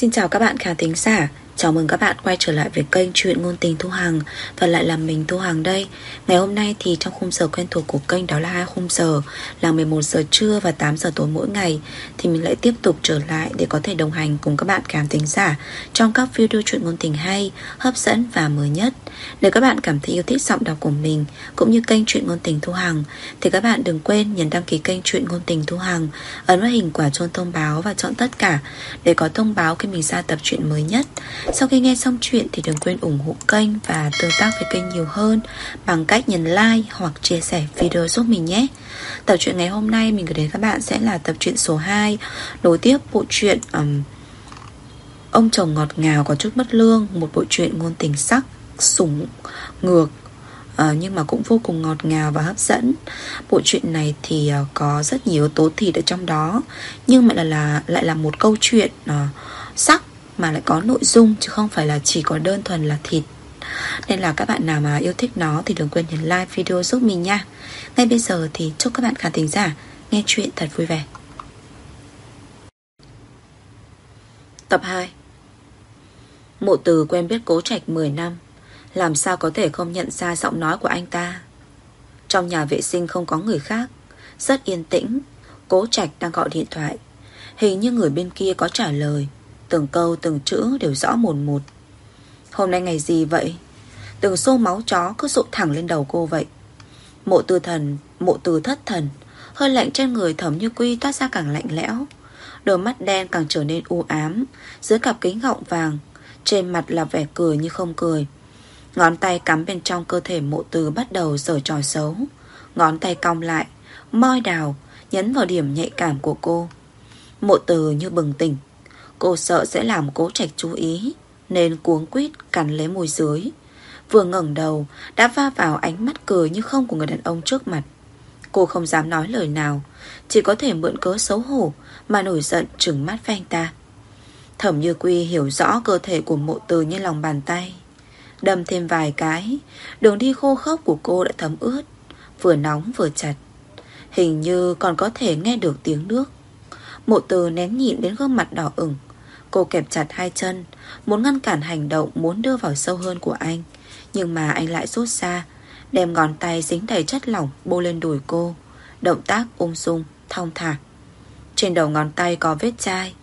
Xin chào các bạn khán thính giả. Chào mừng các bạn quay trở lại với kênh Chuyện Ngôn Tình Thu Hằng Và lại là mình Thu Hằng đây. Ngày hôm nay thì trong khung giờ quen thuộc của kênh đó là hai khung giờ Là 11 giờ trưa và 8 giờ tối mỗi ngày. Thì mình lại tiếp tục trở lại để có thể đồng hành cùng các bạn cảm tính giả Trong các video chuyện ngôn tình hay, hấp dẫn và mới nhất. Nếu các bạn cảm thấy yêu thích giọng đọc của mình Cũng như kênh Chuyện Ngôn Tình Thu Hằng Thì các bạn đừng quên nhấn đăng ký kênh Chuyện Ngôn Tình Thu Hằng Ấn vào hình quả chuông thông báo và chọn tất cả Để có thông báo khi mình ra tập truyện mới nhất sau khi nghe xong chuyện thì đừng quên ủng hộ kênh và tương tác với kênh nhiều hơn bằng cách nhấn like hoặc chia sẻ video giúp mình nhé. Tập truyện ngày hôm nay mình gửi đến các bạn sẽ là tập truyện số 2 Nối tiếp bộ truyện um, Ông chồng ngọt ngào có chút mất lương Một bộ truyện ngôn tình sắc, sủng, ngược uh, Nhưng mà cũng vô cùng ngọt ngào và hấp dẫn Bộ truyện này thì uh, có rất nhiều tố thịt ở trong đó Nhưng mà là, là lại là một câu chuyện uh, sắc mà lại có nội dung chứ không phải là chỉ có đơn thuần là thịt. Nên là các bạn nào mà yêu thích nó thì đừng quên nhấn like video giúp mình nha. Ngay bây giờ thì chúc các bạn khán thính giả nghe chuyện thật vui vẻ. Tập 2 Mộ từ quen biết cố trạch 10 năm, Làm sao có thể không nhận ra giọng nói của anh ta? Trong nhà vệ sinh không có người khác, Rất yên tĩnh, Cố trạch đang gọi điện thoại. Hình như người bên kia có trả lời. Từng câu, từng chữ đều rõ mồn một. Hôm nay ngày gì vậy? Từng xô máu chó cứ rụng thẳng lên đầu cô vậy. Mộ tư thần, Mộ từ thất thần, Hơi lạnh trên người thấm như quy toát ra càng lạnh lẽo. Đôi mắt đen càng trở nên u ám, Dưới cặp kính gọng vàng, Trên mặt là vẻ cười như không cười. Ngón tay cắm bên trong cơ thể mộ từ bắt đầu giở trò xấu. Ngón tay cong lại, Moi đào, Nhấn vào điểm nhạy cảm của cô. Mộ từ như bừng tỉnh. Cô sợ sẽ làm cố trạch chú ý, Nên cuống quýt cắn lấy môi dưới. Vừa ngẩng đầu, Đã va vào ánh mắt cười như không của người đàn ông trước mặt. Cô không dám nói lời nào, Chỉ có thể mượn cớ xấu hổ Mà nổi giận trừng mắt với anh ta. Thẩm Như Quy hiểu rõ cơ thể của mộ từ như lòng bàn tay. Đâm thêm vài cái, Đường đi khô khốc của cô đã thấm ướt, Vừa nóng vừa chặt. Hình như còn có thể nghe được tiếng nước. Mộ từ nén nhịn đến gương mặt đỏ ửng. Cô kẹp chặt hai chân Muốn ngăn cản hành động Muốn đưa vào sâu hơn của anh. Nhưng mà anh lại rút xa Đem ngón tay dính đầy chất lỏng Bô lên đùi cô. Động tác ung dung, thong thả. Trên đầu ngón tay có vết chai.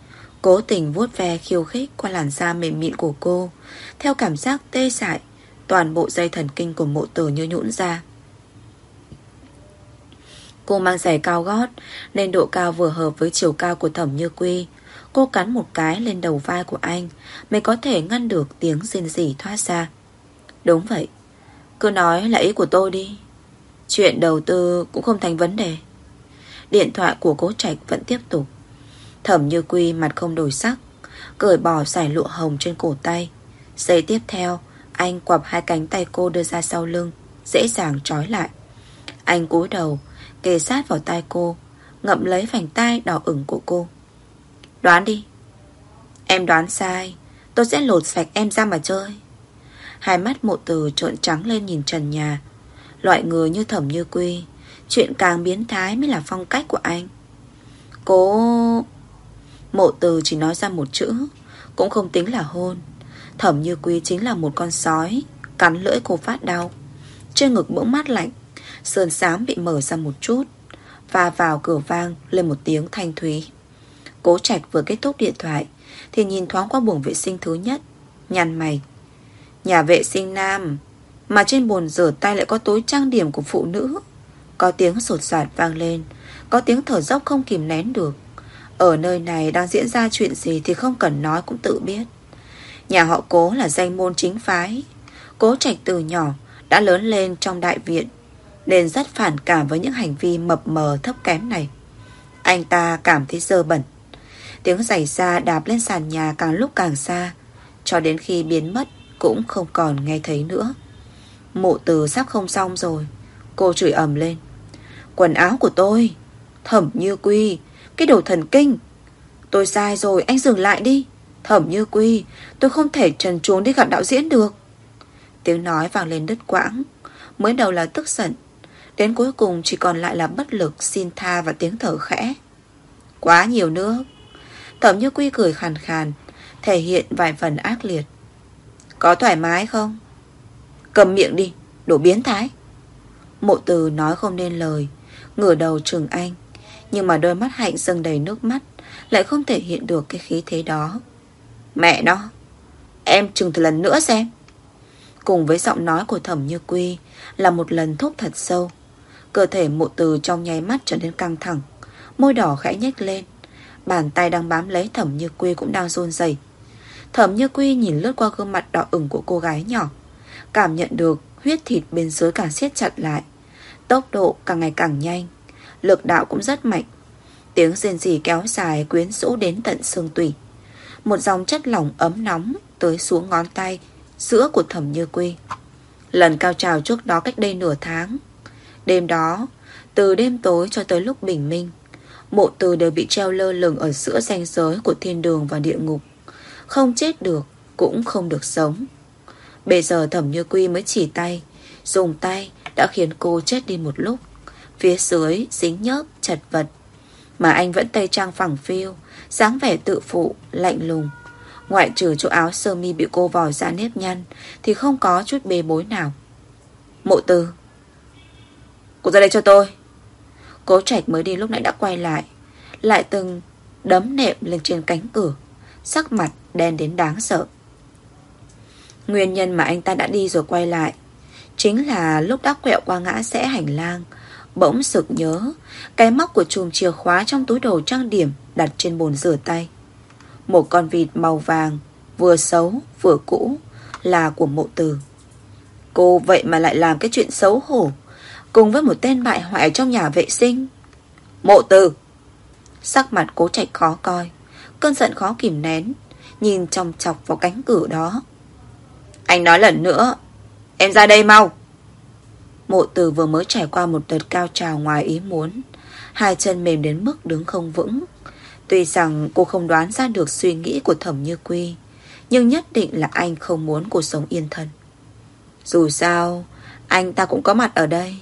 Cố tình vuốt ve khiêu khích Qua làn da mềm mịn của cô. Theo cảm giác tê dại Toàn bộ dây thần kinh của mộ tử như nhũn ra. Cô mang giày cao gót Nên độ cao vừa hợp với chiều cao của thẩm như quy. Cô cắn một cái lên đầu vai của anh, Mới có thể ngăn được tiếng rên rỉ thoát ra. Đúng vậy. Cứ nói là ý của tôi đi. Chuyện đầu tư cũng không thành vấn đề. Điện thoại của cố trạch vẫn tiếp tục. Thẩm như quy mặt không đổi sắc, Cởi bỏ giải lụa hồng trên cổ tay. Giây tiếp theo, Anh quặp hai cánh tay cô đưa ra sau lưng, Dễ dàng trói lại. Anh cúi đầu, Kề sát vào tai cô, Ngậm lấy vành tai đỏ ửng của cô. Đoán đi. Em đoán sai. Tôi sẽ lột sạch em ra mà chơi. Hai mắt mộ từ trộn trắng lên nhìn trần nhà. Loại người như thẩm như quy, Chuyện càng biến thái mới là phong cách của anh. Cố Mộ từ chỉ nói ra một chữ, Cũng không tính là hôn. Thẩm như quy chính là một con sói, Cắn lưỡi cô phát đau. Trên ngực bỗng mát lạnh Sơn xám bị mở ra một chút, Và vào cửa vang lên một tiếng thanh thúy. Cố Trạch vừa kết thúc điện thoại, Thì nhìn thoáng qua buồng vệ sinh thứ nhất, Nhăn mày. Nhà vệ sinh nam, Mà trên bồn rửa tay lại có tối trang điểm của phụ nữ. Có tiếng sột soạt vang lên, Có tiếng thở dốc không kìm nén được. Ở nơi này đang diễn ra chuyện gì Thì không cần nói cũng tự biết. Nhà họ cố là danh môn chính phái. Cố Trạch từ nhỏ Đã lớn lên trong đại viện, Nên rất phản cảm với những hành vi mập mờ thấp kém này. Anh ta cảm thấy dơ bẩn. Tiếng giày xa đạp lên sàn nhà càng lúc càng xa. Cho đến khi biến mất, Cũng không còn nghe thấy nữa. Mộ từ sắp không xong rồi. Cô chửi ầm lên. Quần áo của tôi, Thẩm như quy, Cái đồ thần kinh. Tôi sai rồi, anh dừng lại đi. Thẩm như quy, Tôi không thể trần truồng đi gặp đạo diễn được. Tiếng nói vang lên đứt quãng, Mới đầu là tức giận, Đến cuối cùng chỉ còn lại là bất lực Xin tha và tiếng thở khẽ. Quá nhiều nước Thẩm như quy cười khàn khàn Thể hiện vài phần ác liệt. Có thoải mái không? Cầm miệng đi, đổ biến thái. Mộ từ nói không nên lời Ngửa đầu trừng anh Nhưng mà đôi mắt hạnh dâng đầy nước mắt Lại không thể hiện được cái khí thế đó. Mẹ nó Em chừng thử lần nữa xem. Cùng với giọng nói của thẩm như quy Là một lần thúc thật sâu Cơ thể mộ từ trong nháy mắt trở nên căng thẳng Môi đỏ khẽ nhếch lên. Bàn tay đang bám lấy thẩm như quy cũng đang run rẩy. Thẩm như quy nhìn lướt qua gương mặt đỏ ửng của cô gái nhỏ, Cảm nhận được huyết thịt bên dưới càng siết chặt lại. Tốc độ càng ngày càng nhanh, Lực đạo cũng rất mạnh. Tiếng rên rỉ kéo dài quyến rũ đến tận xương tủy. Một dòng chất lỏng ấm nóng Tới xuống ngón tay, Giữa của thẩm như quy. Lần cao trào trước đó cách đây nửa tháng. Đêm đó, Từ đêm tối cho tới lúc bình minh Mộ từ đều bị treo lơ lửng Ở giữa ranh giới của thiên đường và địa ngục. Không chết được Cũng không được sống. Bây giờ thẩm như quy mới chỉ tay Dùng tay đã khiến cô chết đi một lúc. Phía dưới dính nhớp chật vật. Mà anh vẫn tay trang phẳng phiêu dáng vẻ tự phụ, lạnh lùng. Ngoại trừ chỗ áo sơ mi bị cô vò ra nếp nhăn Thì không có chút bê bối nào. Mộ từ Cô ra đây cho tôi. Cố trạch mới đi lúc nãy đã quay lại Lại từng đấm nệm lên trên cánh cửa, Sắc mặt đen đến đáng sợ. Nguyên nhân mà anh ta đã đi rồi quay lại Chính là lúc đã quẹo qua ngã sẽ hành lang, Bỗng sực nhớ Cái móc của chùm chìa khóa trong túi đồ trang điểm Đặt trên bồn rửa tay. Một con vịt màu vàng Vừa xấu vừa cũ Là của mộ từ. Cô vậy mà lại làm cái chuyện xấu hổ. Cùng với một tên bại hoại trong nhà vệ sinh. Mộ từ Sắc mặt cố trạch khó coi, Cơn giận khó kìm nén, Nhìn trong chọc vào cánh cửa đó. Anh nói lần nữa, Em ra đây mau! Mộ từ vừa mới trải qua một đợt cao trào ngoài ý muốn, Hai chân mềm đến mức đứng không vững. Tuy rằng cô không đoán ra được suy nghĩ của thẩm như quy, Nhưng nhất định là anh không muốn cô sống yên thân. Dù sao, Anh ta cũng có mặt ở đây.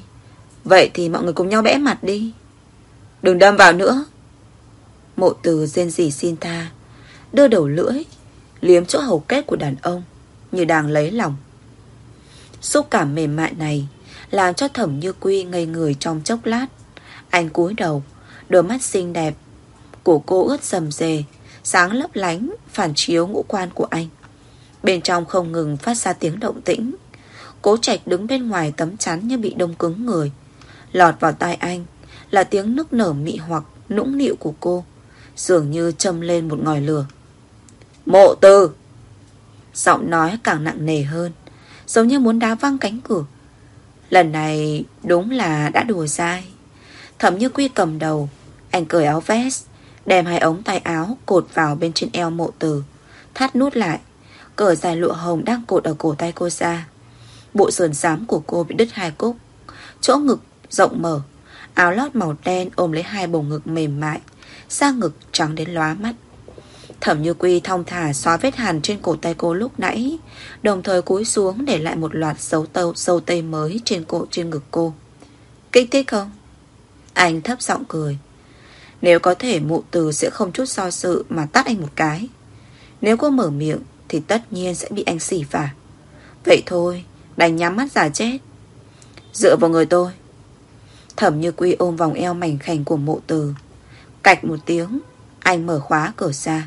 Vậy thì mọi người cùng nhau bẽ mặt đi. Đừng đâm vào nữa. Mộ từ rên rỉ xin tha, Đưa đầu lưỡi, Liếm chỗ hầu kết của đàn ông, Như đang lấy lòng. Xúc cảm mềm mại này Làm cho thẩm như quy ngây người trong chốc lát. Anh cúi đầu, Đôi mắt xinh đẹp Của cô ướt sầm dề, Sáng lấp lánh phản chiếu ngũ quan của anh. Bên trong không ngừng phát ra tiếng động tĩnh. Cố trạch đứng bên ngoài tấm chắn như bị đông cứng người. Lọt vào tai anh, Là tiếng nức nở mị hoặc, nũng nịu của cô, Dường như châm lên một ngòi lửa. Mộ tư Giọng nói càng nặng nề hơn, Giống như muốn đá văng cánh cửa. Lần này đúng là đã đùa dai. Thẩm như quy cầm đầu, Anh cởi áo vest, Đem hai ống tay áo cột vào bên trên eo mộ từ, Thắt nút lại, Cởi dài lụa hồng đang cột ở cổ tay cô ra. Bộ sườn xám của cô bị đứt hai cúc Chỗ ngực rộng mở. Áo lót màu đen ôm lấy hai bầu ngực mềm mại Da ngực trắng đến lóa mắt. Thẩm Như Quy thong thả xóa vết hàn trên cổ tay cô lúc nãy Đồng thời cúi xuống để lại một loạt dấu tâu sâu tây mới trên cổ trên ngực cô. Kích thích không? Anh thấp giọng cười. Nếu có thể mụ từ sẽ không chút so sự mà tắt anh một cái. Nếu cô mở miệng thì tất nhiên sẽ bị anh xỉ phả Vậy thôi, đành nhắm mắt giả chết. Dựa vào người tôi. Thẩm Như Quy ôm vòng eo mảnh khảnh của mộ từ. Cạch một tiếng, Anh mở khóa cửa ra.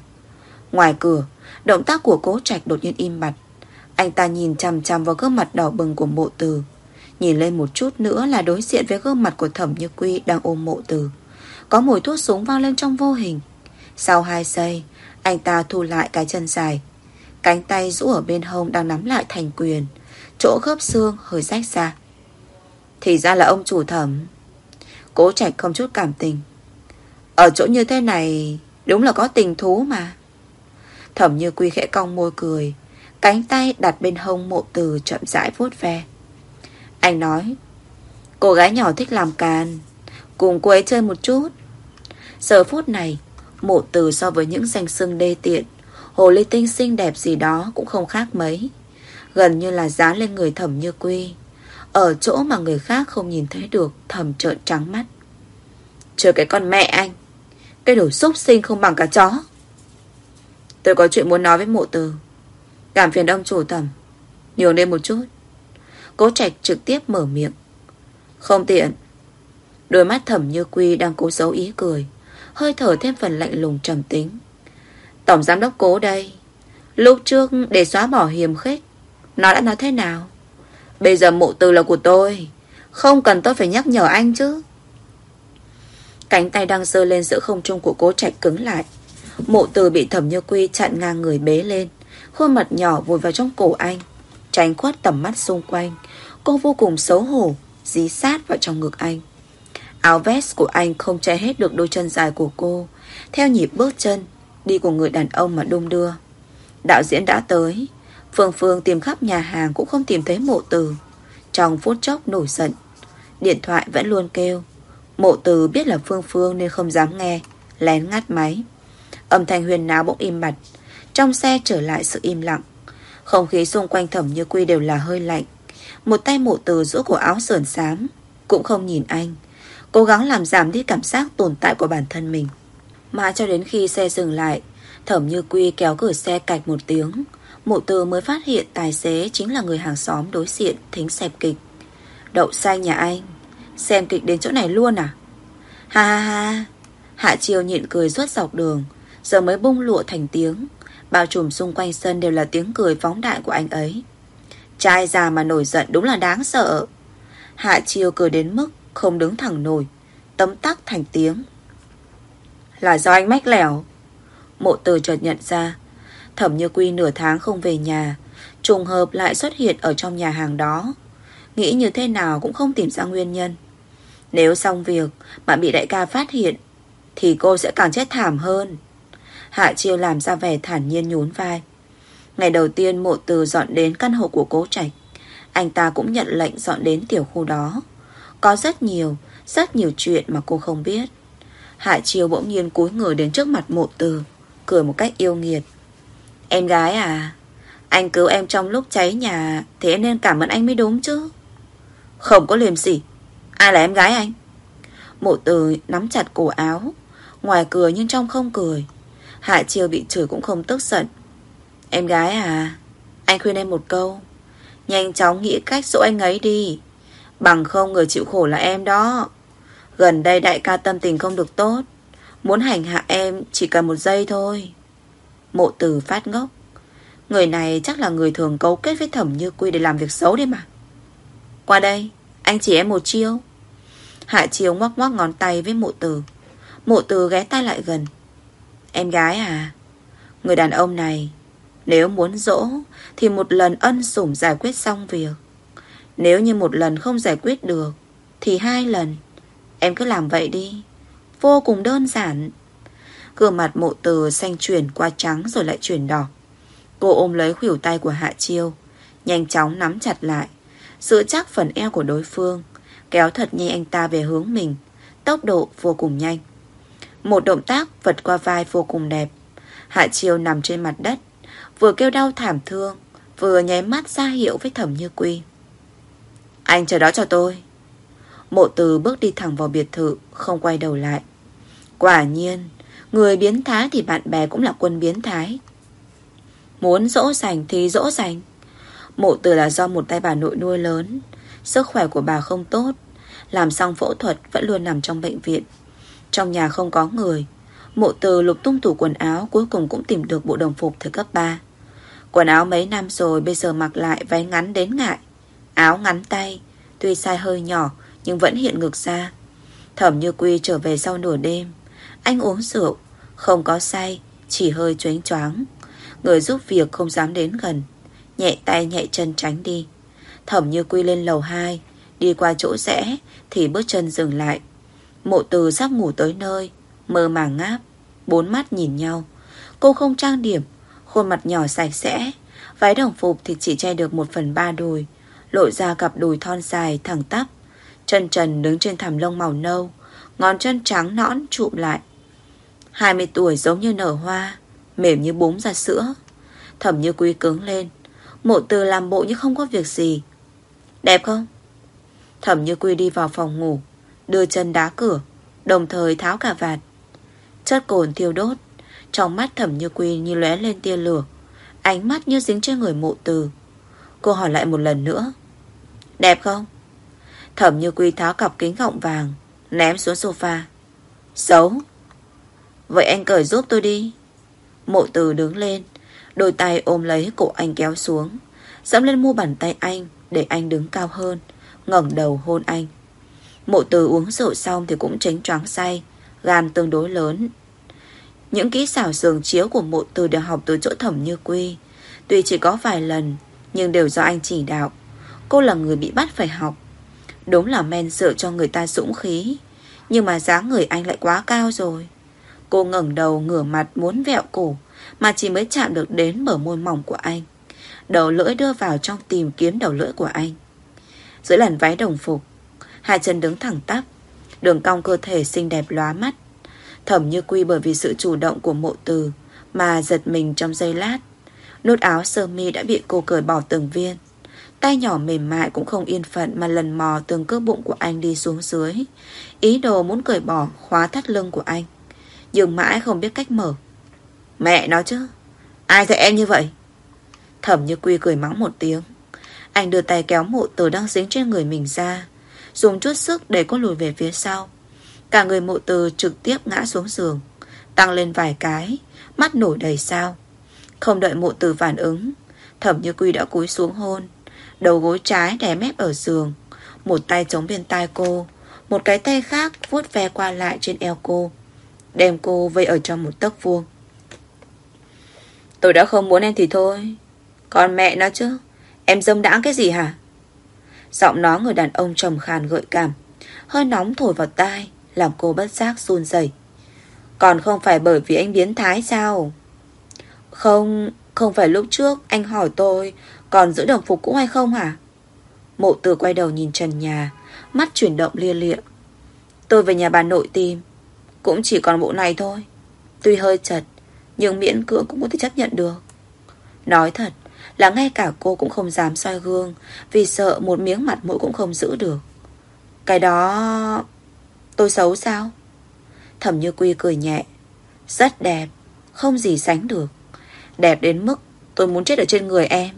Ngoài cửa, Động tác của cố trạch đột nhiên im bặt. Anh ta nhìn chằm chằm vào gương mặt đỏ bừng của mộ từ. Nhìn lên một chút nữa là đối diện với gương mặt của thẩm như quy đang ôm mộ từ. Có mùi thuốc súng vang lên trong vô hình. Sau hai giây, Anh ta thu lại cái chân dài. Cánh tay rũ ở bên hông đang nắm lại thành quyền. Chỗ khớp xương hơi rách ra. Thì ra là ông chủ thẩm. Cố trạch không chút cảm tình. Ở chỗ như thế này, Đúng là có tình thú mà. Thẩm như quy khẽ cong môi cười, Cánh tay đặt bên hông mộ từ chậm rãi vuốt ve. Anh nói, Cô gái nhỏ thích làm càn, Cùng cô ấy chơi một chút. Giờ phút này, Mộ từ so với những danh sưng đê tiện, Hồ ly tinh xinh đẹp gì đó Cũng không khác mấy, Gần như là dán lên người thẩm như quy. Ở chỗ mà người khác không nhìn thấy được, thầm trợn trắng mắt. Chờ cái con mẹ anh, Cái đồ xúc sinh không bằng cả chó. Tôi có chuyện muốn nói với mộ từ. Cảm phiền ông chủ thẩm Nhường lên một chút. Cố trạch trực tiếp mở miệng. Không tiện. Đôi mắt thẩm như quy đang cố giấu ý cười, Hơi thở thêm phần lạnh lùng trầm tính. Tổng giám đốc cố đây, Lúc trước để xóa bỏ hiềm khích, Nó đã nói thế nào? Bây giờ mộ từ là của tôi. Không cần tôi phải nhắc nhở anh chứ. Cánh tay đang sơ lên giữa không trung của cố trạch cứng lại. Mộ từ bị thẩm như quy chặn ngang người bế lên. Khuôn mặt nhỏ vùi vào trong cổ anh. Tránh khuất tầm mắt xung quanh. Cô vô cùng xấu hổ, Dí sát vào trong ngực anh. Áo vest của anh không che hết được đôi chân dài của cô. Theo nhịp bước chân, Đi của người đàn ông mà đung đưa. Đạo diễn đã tới. Phương Phương tìm khắp nhà hàng cũng không tìm thấy mộ từ. Trong phút chốc nổi giận, Điện thoại vẫn luôn kêu. Mộ từ biết là Phương Phương nên không dám nghe, Lén ngắt máy. Âm thanh huyền náo bỗng im bặt, Trong xe trở lại sự im lặng. Không khí xung quanh thẩm như quy đều là hơi lạnh. Một tay mộ từ giữa cổ áo sườn xám Cũng không nhìn anh, Cố gắng làm giảm đi cảm giác tồn tại của bản thân mình. Mà cho đến khi xe dừng lại, Thẩm như quy kéo cửa xe cạch một tiếng Mộ từ mới phát hiện tài xế chính là người hàng xóm đối diện thính xem kịch. Đậu xanh nhà anh. Xem kịch đến chỗ này luôn à? Ha ha ha. Hạ chiều nhịn cười suốt dọc đường. Giờ mới bung lụa thành tiếng. Bao trùm xung quanh sân đều là tiếng cười phóng đại của anh ấy. Trai già mà nổi giận đúng là đáng sợ. Hạ chiều cười đến mức không đứng thẳng nổi. Tấm tắc thành tiếng. Là do anh mách lẻo. Mộ từ chợt nhận ra Thẩm Như Quy nửa tháng không về nhà, Trùng hợp lại xuất hiện ở trong nhà hàng đó. Nghĩ như thế nào cũng không tìm ra nguyên nhân. Nếu xong việc Mà bị đại ca phát hiện, Thì cô sẽ càng chết thảm hơn. Hạ Chiêu làm ra vẻ thản nhiên nhún vai. Ngày đầu tiên mộ từ dọn đến căn hộ của cố trạch, Anh ta cũng nhận lệnh dọn đến tiểu khu đó. Có rất nhiều Rất nhiều chuyện mà cô không biết. Hạ Chiêu bỗng nhiên cúi người đến trước mặt mộ từ, Cười một cách yêu nghiệt. Em gái à Anh cứu em trong lúc cháy nhà Thì em nên cảm ơn anh mới đúng chứ. Không có liềm gì, Ai là em gái anh? Mộ từ nắm chặt cổ áo Ngoài cười nhưng trong không cười. Hạ chiêu bị chửi cũng không tức giận. Em gái à Anh khuyên em một câu. Nhanh chóng nghĩ cách dỗ anh ấy đi. Bằng không người chịu khổ là em đó. Gần đây đại ca tâm tình không được tốt. Muốn hành hạ em chỉ cần một giây thôi. Mộ từ phát ngốc. Người này chắc là người thường cấu kết với thẩm như quy để làm việc xấu đấy mà. Qua đây, Anh chỉ em một chiêu. Hạ chiêu ngoắc ngoắc ngón tay với mộ từ. Mộ từ ghé tay lại gần. Em gái à Người đàn ông này, Nếu muốn dỗ Thì một lần ân sủng giải quyết xong việc. Nếu như một lần không giải quyết được, Thì hai lần. Em cứ làm vậy đi. Vô cùng đơn giản. Gương mặt mộ từ xanh chuyển qua trắng rồi lại chuyển đỏ. Cô ôm lấy khuỷu tay của Hạ Chiêu, Nhanh chóng nắm chặt lại. Giữ chắc phần eo của đối phương, Kéo thật nhanh anh ta về hướng mình, Tốc độ vô cùng nhanh. Một động tác vượt qua vai vô cùng đẹp. Hạ Chiêu nằm trên mặt đất, Vừa kêu đau thảm thương, Vừa nháy mắt ra hiệu với thẩm như quy. Anh chờ đó cho tôi. Mộ từ bước đi thẳng vào biệt thự, Không quay đầu lại. Quả nhiên Người biến thái thì bạn bè cũng là quân biến thái. Muốn dỗ dành thì dỗ dành. Mộ từ là do một tay bà nội nuôi lớn. Sức khỏe của bà không tốt. Làm xong phẫu thuật vẫn luôn nằm trong bệnh viện. Trong nhà không có người. Mộ từ lục tung tủ quần áo Cuối cùng cũng tìm được bộ đồng phục thời cấp 3 Quần áo mấy năm rồi Bây giờ mặc lại váy ngắn đến ngại. Áo ngắn tay, Tuy sai hơi nhỏ nhưng vẫn hiện ngực ra. Thẩm như quy trở về sau nửa đêm anh uống rượu. Không có say, Chỉ hơi choáng choáng. Người giúp việc không dám đến gần. Nhẹ tay nhẹ chân tránh đi. Thẩm như quy lên lầu 2 Đi qua chỗ rẽ Thì bước chân dừng lại. Mộ từ sắp ngủ tới nơi, Mơ màng ngáp, Bốn mắt nhìn nhau. Cô không trang điểm, Khuôn mặt nhỏ sạch sẽ, Váy đồng phục thì chỉ che được một phần ba đùi, Lộ ra cặp đùi thon dài thẳng tắp. Chân trần đứng trên thảm lông màu nâu, Ngón chân trắng nõn trụm lại. 20 tuổi giống như nở hoa, Mềm như búng ra sữa, Thẩm như quý cứng lên. Mộ từ làm bộ như không có việc gì. Đẹp không? Thẩm như quy đi vào phòng ngủ, Đưa chân đá cửa, Đồng thời tháo cả vạt. Chất cồn thiêu đốt, Trong mắt thẩm như quy như lóe lên tia lửa, Ánh mắt như dính trên người mộ từ. Cô hỏi lại một lần nữa. Đẹp không? Thẩm như quy tháo cặp kính gọng vàng, Ném xuống sofa. Xấu. Vậy anh cởi giúp tôi đi. Mộ từ đứng lên, Đôi tay ôm lấy cổ anh kéo xuống, Dẫm lên mu bàn tay anh Để anh đứng cao hơn, ngẩng đầu hôn anh. Mộ từ uống rượu xong thì cũng tránh choáng say, Gan tương đối lớn. Những kỹ xảo giường chiếu của mộ từ đều học từ chỗ thẩm như quy, Tuy chỉ có vài lần, Nhưng đều do anh chỉ đạo. Cô là người bị bắt phải học. Đúng là men rượu cho người ta dũng khí, Nhưng mà dáng người anh lại quá cao rồi. Cô ngẩng đầu ngửa mặt muốn vẹo cổ, Mà chỉ mới chạm được đến bờ môi mỏng của anh. Đầu lưỡi đưa vào trong tìm kiếm đầu lưỡi của anh. Dưới làn váy đồng phục, Hai chân đứng thẳng tắp, Đường cong cơ thể xinh đẹp lóa mắt. Thẩm như quy bởi vì sự chủ động của mộ từ Mà giật mình trong giây lát. Nút áo sơ mi đã bị cô cởi bỏ từng viên. Tay nhỏ mềm mại cũng không yên phận Mà lần mò từng cơ bụng của anh đi xuống dưới. Ý đồ muốn cởi bỏ, khóa thắt lưng của anh. Nhưng mãi không biết cách mở. Mẹ nó chứ, Ai dạy em như vậy? Thẩm như quy cười mắng một tiếng. Anh đưa tay kéo mộ từ đang dính trên người mình ra, Dùng chút sức để cô lùi về phía sau. Cả người mộ từ trực tiếp ngã xuống giường, Tăng lên vài cái, Mắt nổi đầy sao. Không đợi mộ từ phản ứng, Thẩm như quy đã cúi xuống hôn, Đầu gối trái đè mép ở giường, Một tay chống bên tai cô, Một cái tay khác vuốt ve qua lại trên eo cô. Đem cô vây ở trong một tấc vuông. Tôi đã không muốn em thì thôi. Còn mẹ nó chứ? Em dâm đãng cái gì hả? Giọng nó người đàn ông trầm khàn gợi cảm. Hơi nóng thổi vào tai, Làm cô bất giác run rẩy. Còn không phải bởi vì anh biến thái sao? Không Không phải lúc trước anh hỏi tôi, Còn giữ đồng phục cũ hay không hả? Mộ tử quay đầu nhìn trần nhà, Mắt chuyển động lia lịa. Tôi về nhà bà nội tìm. Cũng chỉ còn bộ này thôi. Tuy hơi chật, Nhưng miễn cưỡng cũng có thể chấp nhận được. Nói thật là ngay cả cô cũng không dám soi gương, Vì sợ một miếng mặt mũi cũng không giữ được. Cái đó Tôi xấu sao? Thẩm như quy cười nhẹ. Rất đẹp, Không gì sánh được. Đẹp đến mức tôi muốn chết ở trên người em.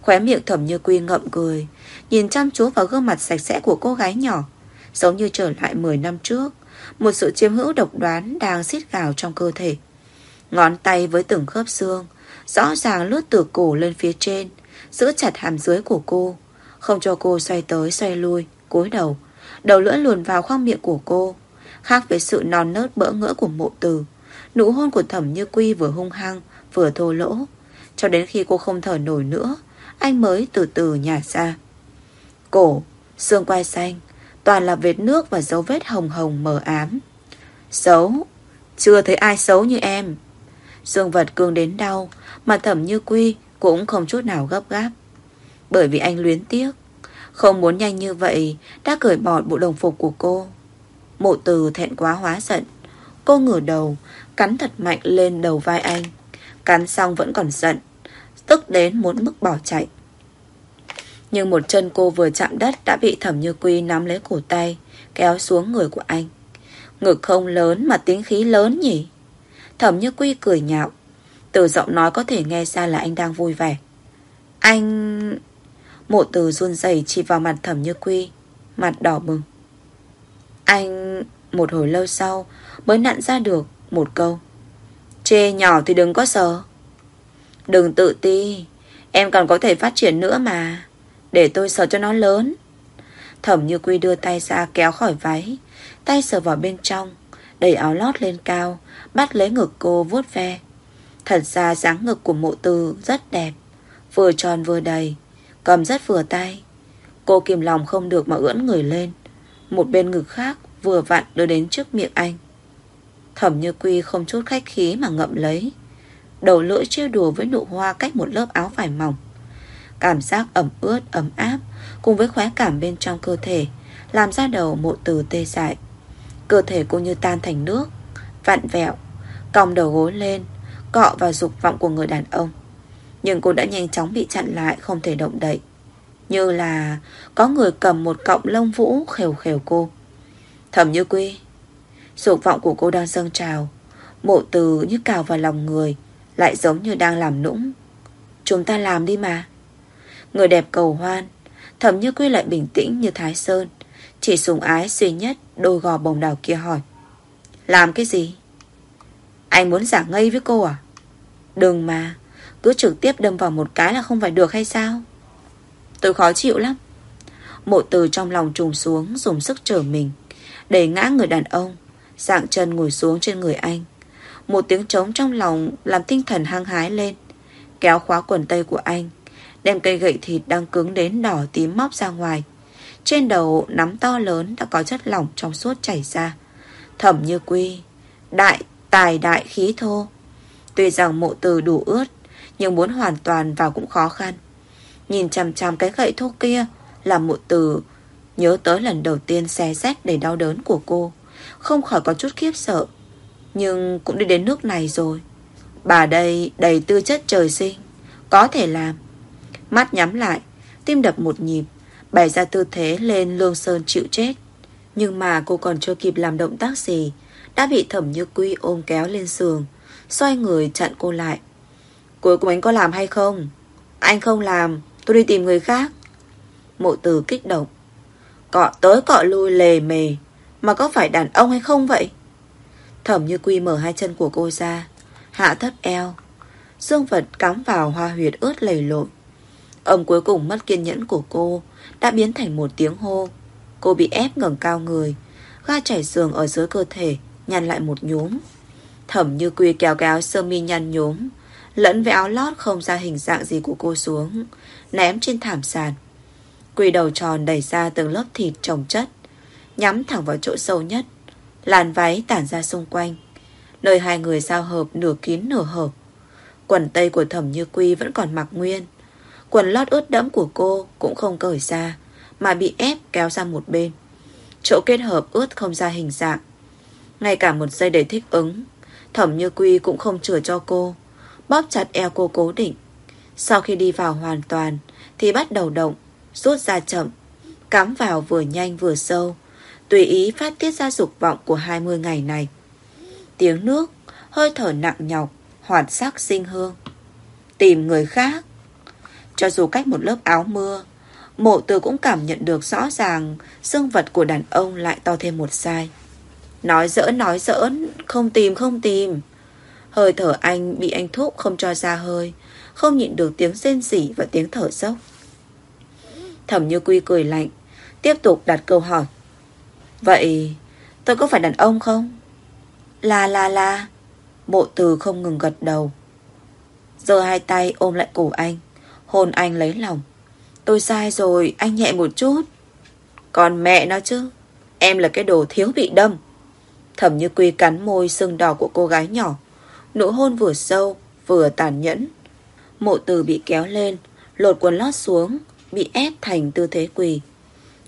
Khóe miệng thẩm như quy ngậm cười, Nhìn chăm chú vào gương mặt sạch sẽ của cô gái nhỏ, Giống như trở lại 10 năm trước. Một sự chiếm hữu độc đoán Đang xít gào trong cơ thể. Ngón tay với từng khớp xương Rõ ràng lướt từ cổ lên phía trên Giữ chặt hàm dưới của cô Không cho cô xoay tới xoay lui cúi đầu Đầu lưỡi luồn vào khoang miệng của cô Khác với sự non nớt bỡ ngỡ của mộ từ Nụ hôn của thẩm như quy vừa hung hăng Vừa thô lỗ. Cho đến khi cô không thở nổi nữa Anh mới từ từ nhả ra. Cổ, xương quai xanh Toàn là vết nước và dấu vết hồng hồng mờ ám. Xấu, Chưa thấy ai xấu như em. Dương vật cương đến đau, Mà thẩm như quy cũng không chút nào gấp gáp. Bởi vì anh luyến tiếc, Không muốn nhanh như vậy Đã cởi bỏ bộ đồng phục của cô. Mộ từ thẹn quá hóa giận, Cô ngửa đầu, Cắn thật mạnh lên đầu vai anh. Cắn xong vẫn còn giận, Tức đến muốn mức bỏ chạy. Nhưng một chân cô vừa chạm đất Đã bị thẩm như quy nắm lấy cổ tay, Kéo xuống người của anh. Ngực không lớn mà tính khí lớn nhỉ? Thẩm Như Quy cười nhạo, Từ giọng nói có thể nghe ra là anh đang vui vẻ. Anh... Mộ từ run rẩy chỉ vào mặt Thẩm Như Quy, Mặt đỏ bừng. Anh... Một hồi lâu sau, Mới nặn ra được một câu. Chê nhỏ thì đừng có sợ. Đừng tự ti, Em còn có thể phát triển nữa mà. Để tôi sờ cho nó lớn. Thẩm Như Quy đưa tay ra kéo khỏi váy, Tay sờ vào bên trong, Đẩy áo lót lên cao, Bắt lấy ngực cô vuốt ve. Thật ra dáng ngực của mộ từ rất đẹp, Vừa tròn vừa đầy, Cầm rất vừa tay. Cô kìm lòng không được mà ưỡn người lên, Một bên ngực khác vừa vặn đưa đến trước miệng anh. Thẩm như quy không chút khách khí mà ngậm lấy, Đầu lưỡi trêu đùa với nụ hoa cách một lớp áo vải mỏng. Cảm giác ẩm ướt, ấm áp Cùng với khóe cảm bên trong cơ thể Làm ra đầu mộ từ tê dại. Cơ thể cô như tan thành nước Vặn vẹo Còng đầu gối lên Cọ vào dục vọng của người đàn ông. Nhưng cô đã nhanh chóng bị chặn lại Không thể động đậy. Như là có người cầm một cọng lông vũ Khều khều cô. Thẩm như quy Dục vọng của cô đang dâng trào Mộ từ như cào vào lòng người Lại giống như đang làm nũng. Chúng ta làm đi mà. Người đẹp cầu hoan Thẩm như quy lại bình tĩnh như Thái Sơn, Chỉ sùng ái duy nhất Đôi gò bồng đào kia hỏi. Làm cái gì? Anh muốn giả ngây với cô à? Đừng mà, Cứ trực tiếp đâm vào một cái là không phải được hay sao? Tôi khó chịu lắm. Mộ từ trong lòng trùng xuống, Dùng sức trở mình Đẩy ngã người đàn ông, Dạng chân ngồi xuống trên người anh. Một tiếng trống trong lòng Làm tinh thần hăng hái lên, Kéo khóa quần tây của anh Đem cây gậy thịt đang cứng đến đỏ tím móc ra ngoài. Trên đầu nắm to lớn Đã có chất lỏng trong suốt chảy ra. Thẩm như quy Đại, tài đại khí thô. Tuy rằng mộ từ đủ ướt Nhưng muốn hoàn toàn vào cũng khó khăn. Nhìn chằm chằm cái gậy thô kia Là mộ từ Nhớ tới lần đầu tiên xé rách để đau đớn của cô. Không khỏi có chút khiếp sợ Nhưng cũng đi đến nước này rồi. Bà đây đầy tư chất trời sinh Có thể làm Mắt nhắm lại, Tim đập một nhịp, Bày ra tư thế lên lương sơn chịu chết. Nhưng mà cô còn chưa kịp làm động tác gì, Đã bị thẩm như quy ôm kéo lên giường, Xoay người chặn cô lại. Cuối cùng anh có làm hay không? Anh không làm, Tôi đi tìm người khác. Mộ từ kích động. Cọ tới cọ lui lề mề, Mà có phải đàn ông hay không vậy? Thẩm như quy mở hai chân của cô ra, Hạ thấp eo. Dương vật cắm vào hoa huyệt ướt lầy lội. Âm cuối cùng mất kiên nhẫn của cô, Đã biến thành một tiếng hô. Cô bị ép ngẩng cao người, Ga chảy giường ở dưới cơ thể, Nhăn lại một nhúm. Thẩm như quy kéo kéo sơ mi nhăn nhúm, Lẫn với áo lót không ra hình dạng gì của cô xuống, Ném trên thảm sàn. Quỳ đầu tròn đẩy ra từng lớp thịt trồng chất, Nhắm thẳng vào chỗ sâu nhất. Làn váy tản ra xung quanh, Nơi hai người giao hợp nửa kín nửa hợp Quần tây của thẩm như quy vẫn còn mặc nguyên Quần lót ướt đẫm của cô cũng không cởi ra, Mà bị ép kéo sang một bên. Chỗ kết hợp ướt không ra hình dạng. Ngay cả một giây để thích ứng, Thẩm như quy cũng không chừa cho cô. Bóp chặt eo cô cố định. Sau khi đi vào hoàn toàn, Thì bắt đầu động, Rút ra chậm. Cắm vào vừa nhanh vừa sâu, Tùy ý phát tiết ra dục vọng của 20 ngày này. Tiếng nước, Hơi thở nặng nhọc Hoạt sắc sinh hương. Tìm người khác. Cho dù cách một lớp áo mưa, Mộ từ cũng cảm nhận được rõ ràng xương vật của đàn ông lại to thêm một sai. Nói giỡn nói giỡn Không tìm không tìm. Hơi thở anh bị anh thúc không cho ra hơi, Không nhịn được tiếng rên rỉ và tiếng thở dốc. Thẩm như quy cười lạnh, Tiếp tục đặt câu hỏi. Vậy tôi có phải đàn ông không? Là là là. Bộ từ không ngừng gật đầu. Giờ hai tay ôm lại cổ anh. Hôn anh lấy lòng. Tôi sai rồi, anh nhẹ một chút. Còn mẹ nó chứ? Em là cái đồ thiếu bị đâm. Thẩm như quy cắn môi sưng đỏ của cô gái nhỏ. Nụ hôn vừa sâu, Vừa tàn nhẫn. Mộ từ bị kéo lên, Lột quần lót xuống, Bị ép thành tư thế quỳ.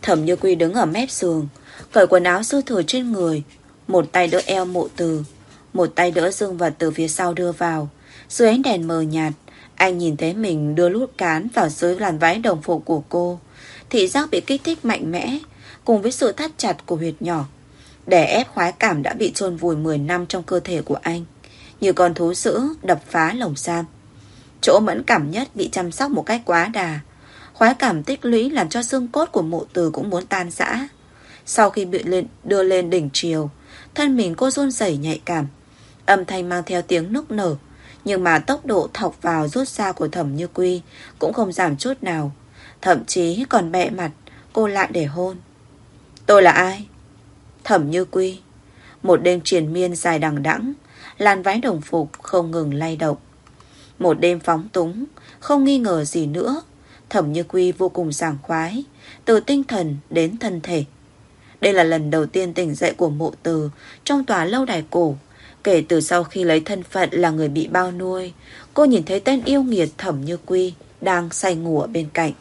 Thẩm như quy đứng ở mép giường, Cởi quần áo sư thừa trên người. Một tay đỡ eo mộ từ, Một tay đỡ dương vật từ phía sau đưa vào. Dưới ánh đèn mờ nhạt anh nhìn thấy mình đưa lút cán vào dưới làn váy đồng phục của cô. Thị giác bị kích thích mạnh mẽ Cùng với sự thắt chặt của huyệt nhỏ Để ép khoái cảm đã bị chôn vùi 10 năm trong cơ thể của anh Như con thú sữ đập phá lồng giam. Chỗ mẫn cảm nhất bị chăm sóc một cách quá đà. Khoái cảm tích lũy làm cho xương cốt của mộ từ cũng muốn tan rã. Sau khi bị lên, đưa lên đỉnh chiều Thân mình cô run rẩy nhạy cảm Âm thanh mang theo tiếng nức nở. Nhưng mà tốc độ thọc vào rút ra của thẩm như quy Cũng không giảm chút nào Thậm chí còn bẹ mặt Cô lại để hôn Tôi là ai? Thẩm như quy Một đêm triền miên dài đằng đẵng Làn váy đồng phục không ngừng lay động Một đêm phóng túng Không nghi ngờ gì nữa Thẩm Như Quy vô cùng sảng khoái, từ tinh thần đến thân thể. Đây là lần đầu tiên tỉnh dậy của mộ từ trong tòa lâu đài cổ. Kể từ sau khi lấy thân phận là người bị bao nuôi, cô nhìn thấy tên yêu nghiệt Thẩm Như Quy đang say ngủ ở bên cạnh.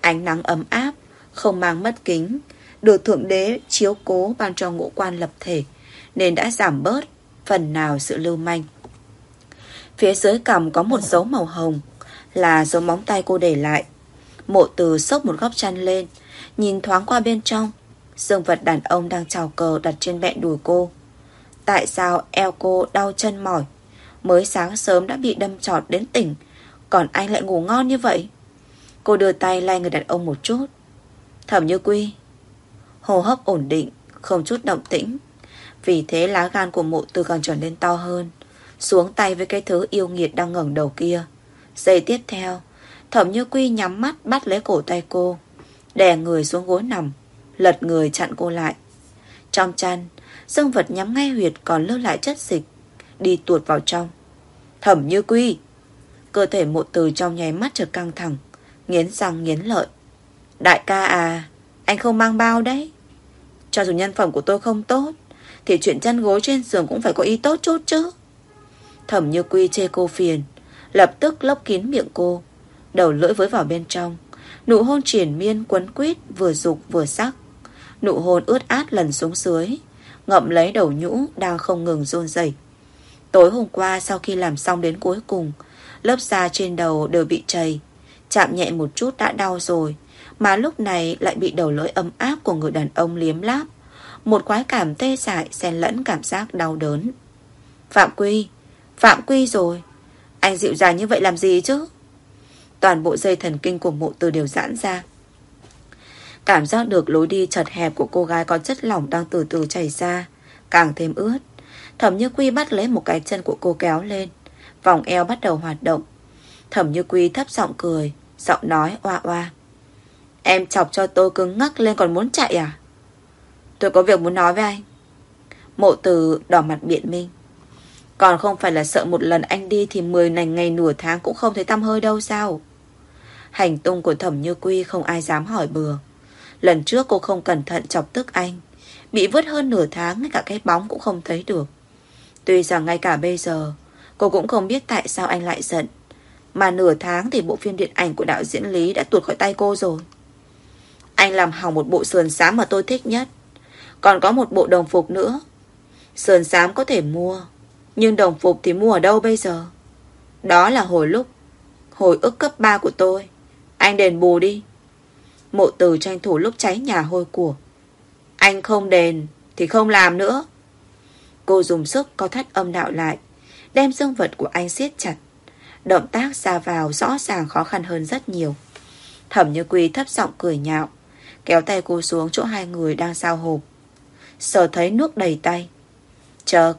Ánh nắng ấm áp, không mang mất kính, được Thượng Đế chiếu cố ban cho ngũ quan lập thể, nên đã giảm bớt phần nào sự lưu manh. Phía dưới cằm có một dấu màu hồng, là dấu móng tay cô để lại. Mộ từ sốc một góc chăn lên, nhìn thoáng qua bên trong. Dương vật đàn ông đang trào cờ đặt trên mẹ đùi cô. Tại sao eo cô đau chân mỏi? Mới sáng sớm đã bị đâm trọt đến tỉnh, Còn anh lại ngủ ngon như vậy? Cô đưa tay lay người đàn ông một chút. Thẩm như quy. Hô hấp ổn định, Không chút động tĩnh. Vì thế lá gan của mụ từ càng trở nên to hơn. Xuống tay với cái thứ yêu nghiệt đang ngẩng đầu kia. Giây tiếp theo, Thẩm như quy nhắm mắt bắt lấy cổ tay cô. Đè người xuống gối nằm, Lật người chặn cô lại. Trong chăn Dương vật nhắm ngay huyệt còn lưu lại chất dịch, Đi tuột vào trong. Thẩm như quy, Cơ thể mộ từ trong nháy mắt trở căng thẳng, Nghiến răng nghiến lợi. Đại ca à Anh không mang bao đấy. Cho dù nhân phẩm của tôi không tốt, Thì chuyện chăn gối trên giường cũng phải có ý tốt chút chứ. Thẩm như quy chê cô phiền, Lập tức lấp kín miệng cô, Đầu lưỡi với vào bên trong. Nụ hôn triển miên quấn quýt Vừa dục vừa sắc. Nụ hôn ướt át lần xuống dưới. Ngậm lấy đầu nhũ đang không ngừng run rẩy. Tối hôm qua sau khi làm xong đến cuối cùng, Lớp da trên đầu đều bị chảy Chạm nhẹ một chút đã đau rồi, Mà lúc này lại bị đầu lưỡi ấm áp Của người đàn ông liếm láp, Một quái cảm tê dại xen lẫn cảm giác đau đớn. Phạm Quy Phạm Quy rồi, Anh dịu dàng như vậy làm gì chứ? Toàn bộ dây thần kinh của mụ từ đều giãn ra. Cảm giác được lối đi chật hẹp của cô gái có chất lỏng đang từ từ chảy ra, Càng thêm ướt. Thẩm Như Quy bắt lấy một cái chân của cô kéo lên. Vòng eo bắt đầu hoạt động. Thẩm Như Quy thấp giọng cười, Giọng nói oa oa. Em chọc cho tôi cứng ngắc lên còn muốn chạy à? Tôi có việc muốn nói với anh. Mộ từ đỏ mặt biện minh. Còn không phải là sợ một lần anh đi Thì 10 này ngày nửa tháng cũng không thấy tăm hơi đâu sao? Hành tung của thẩm như quy Không ai dám hỏi bừa. Lần trước cô không cẩn thận chọc tức anh. Bị vứt hơn nửa tháng, Ngay cả cái bóng cũng không thấy được. Tuy rằng ngay cả bây giờ, Cô cũng không biết tại sao anh lại giận. Mà nửa tháng thì bộ phim điện ảnh của đạo diễn Lý đã tuột khỏi tay cô rồi. Anh làm hỏng một bộ sườn xám mà tôi thích nhất. Còn có một bộ đồng phục nữa. Sườn xám có thể mua, Nhưng đồng phục thì mua ở đâu bây giờ? Đó là hồi lúc, Hồi ức cấp 3 của tôi. Anh đền bù đi. Mộ từ tranh thủ lúc cháy nhà hôi của. Anh không đền Thì không làm nữa. Cô dùng sức có thắt âm đạo lại, Đem dương vật của anh siết chặt. Động tác ra vào rõ ràng khó khăn hơn rất nhiều. Thẩm như quy thấp giọng cười nhạo, Kéo tay cô xuống chỗ hai người đang sao hộp. Sở thấy nước đầy tay. Chợt,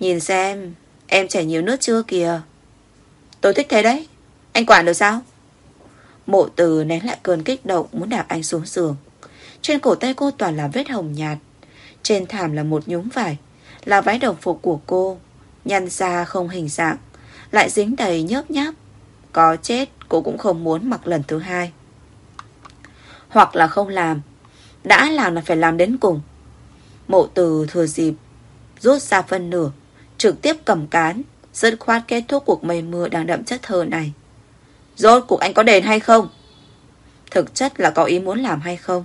Nhìn xem, Em chảy nhiều nước chưa kìa? Tôi thích thế đấy. Anh quản được sao? Mộ từ nén lại cơn kích động Muốn đạp anh xuống giường. Trên cổ tay cô toàn là vết hồng nhạt. Trên thảm là một nhúng vải, Là váy đồng phục của cô. Nhăn ra không hình dạng, Lại dính đầy nhớp nháp. Có chết, cô cũng không muốn mặc lần thứ hai. Hoặc là không làm, Đã làm là phải làm đến cùng. Mộ từ thừa dịp, Rút ra phân nửa, Trực tiếp cầm cán, Dứt khoát kết thúc cuộc mây mưa đang đậm chất thơ này. Rốt cuộc anh có đền hay không? Thực chất là có ý muốn làm hay không?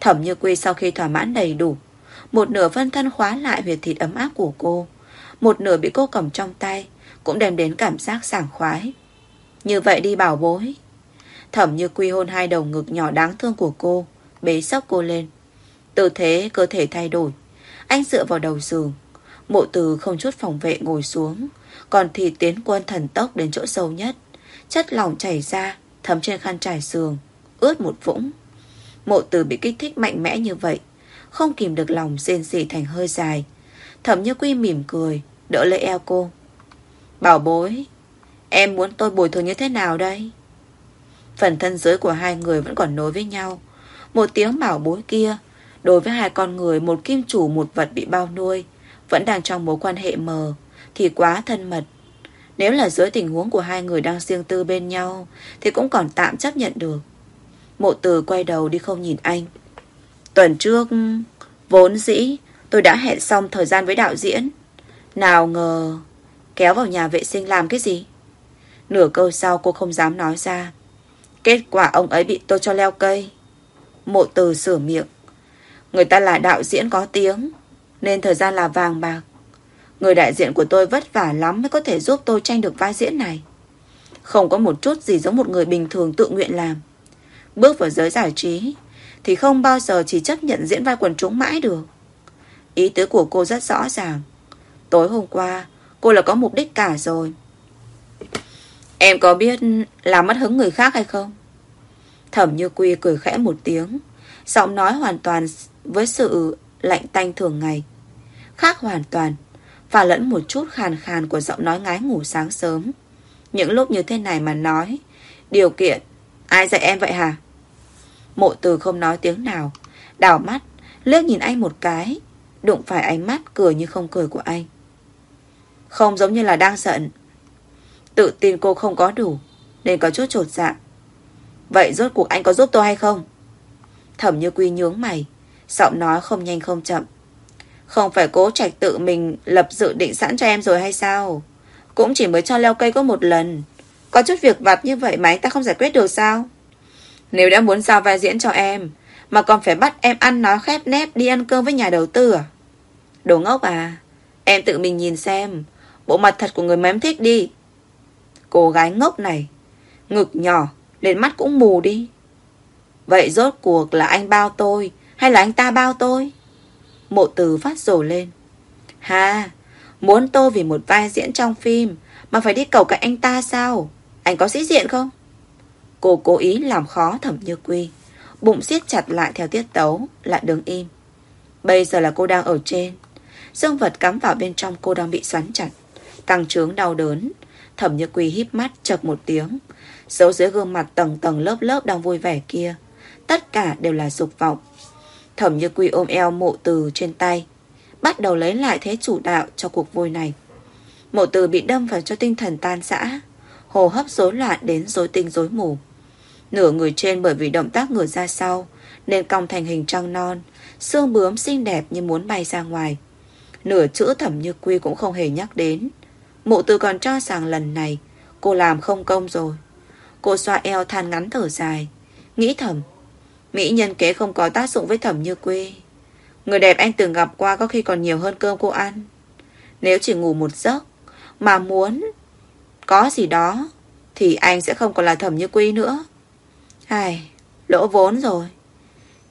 Thẩm như quy sau khi thỏa mãn đầy đủ, Một nửa phân thân khóa lại huyệt thịt ấm áp của cô, Một nửa bị cô cầm trong tay, Cũng đem đến cảm giác sảng khoái. Như vậy đi bảo bối. Thẩm như quy hôn hai đầu ngực nhỏ đáng thương của cô, Bế sóc cô lên. Tư thế, cơ thể thay đổi. Anh dựa vào đầu giường, Mộ từ không chút phòng vệ ngồi xuống, Còn thì tiến quân thần tốc đến chỗ sâu nhất. Chất lỏng chảy ra, Thấm trên khăn trải giường, Ướt một vũng. Mộ từ bị kích thích mạnh mẽ như vậy, Không kìm được lòng rên rỉ thành hơi dài Thẩm như quy mỉm cười, Đỡ lấy eo cô. Bảo bối, Em muốn tôi bồi thường như thế nào đây? Phần thân dưới của hai người vẫn còn nối với nhau. Một tiếng bảo bối kia, Đối với hai con người, Một kim chủ, một vật bị bao nuôi, Vẫn đang trong mối quan hệ mờ, Thì quá thân mật nếu là dưới tình huống của hai người đang riêng tư bên nhau, Thì cũng còn tạm chấp nhận được. Mộ từ quay đầu đi không nhìn anh. Tuần trước, Vốn dĩ, tôi đã hẹn xong thời gian với đạo diễn. Nào ngờ, Kéo vào nhà vệ sinh làm cái gì? Nửa câu sau cô không dám nói ra. Kết quả ông ấy bị tôi cho leo cây. Mộ từ sửa miệng. Người ta là đạo diễn có tiếng, Nên thời gian là vàng bạc. Người đại diện của tôi vất vả lắm mới có thể giúp tôi tranh được vai diễn này. Không có một chút gì giống một người bình thường tự nguyện làm. Bước vào giới giải trí, thì không bao giờ chỉ chấp nhận diễn vai quần chúng mãi được. Ý tứ của cô rất rõ ràng. Tối hôm qua, Cô là có mục đích cả rồi Em có biết Làm mất hứng người khác hay không Thẩm như quy cười khẽ một tiếng, Giọng nói hoàn toàn Với sự lạnh tanh thường ngày Khác hoàn toàn và lẫn một chút khàn khàn của giọng nói ngái ngủ sáng sớm. Những lúc như thế này mà nói, Điều kiện, Ai dạy em vậy hả? Mộ từ không nói tiếng nào, Đảo mắt, Liếc nhìn anh một cái, Đụng phải ánh mắt cười như không cười của anh. Không giống như là đang giận. Tự tin cô không có đủ, Nên có chút trột dạ. Vậy rốt cuộc anh có giúp tôi hay không? Thẩm như quy nhướng mày, Giọng nói không nhanh không chậm. Không phải cố trạch tự mình Lập dự định sẵn cho em rồi hay sao? Cũng chỉ mới cho leo cây có một lần. Có chút việc vặt như vậy mà anh ta không giải quyết được sao? Nếu đã muốn giao vai diễn cho em, Mà còn phải bắt em ăn nói khép nép Đi ăn cơm với nhà đầu tư à? Đồ ngốc à? Em tự mình nhìn xem. Bộ mặt thật của người mà em thích đi. Cô gái ngốc này, Ngực nhỏ, Lên mắt cũng mù đi. Vậy rốt cuộc là anh bao tôi Hay là anh ta bao tôi? Mộ từ phát rồ lên. Ha, Muốn tô vì một vai diễn trong phim, Mà phải đi cầu cạnh anh ta sao? Anh có sĩ diện không? Cô cố ý làm khó thẩm như quy. Bụng siết chặt lại theo tiết tấu, Lại đứng im. Bây giờ là cô đang ở trên. Dương vật cắm vào bên trong cô đang bị xoắn chặt. Tăng trướng đau đớn, Thẩm như quy híp mắt chật một tiếng. Dấu dưới gương mặt tầng tầng lớp lớp đang vui vẻ kia, Tất cả đều là dục vọng. Thẩm như quy ôm eo mộ từ trên tay, Bắt đầu lấy lại thế chủ đạo cho cuộc vui này. Mộ từ bị đâm vào cho tinh thần tan rã Hồ hấp rối loạn đến rối tinh rối mù. Nửa người trên bởi vì động tác ngửa ra sau, Nên cong thành hình trăng non, Xương bướm xinh đẹp như muốn bay ra ngoài. Nửa chữ thẩm như quy cũng không hề nhắc đến. Mụ từ còn cho rằng lần này, Cô làm không công rồi. Cô xoa eo than ngắn thở dài, Nghĩ thầm Mỹ nhân kế không có tác dụng với thẩm như quy. Người đẹp anh từng gặp qua Có khi còn nhiều hơn cơm cô ăn. Nếu chỉ ngủ một giấc Mà muốn Có gì đó Thì anh sẽ không còn là thẩm như quy nữa. Ai Lỗ vốn rồi.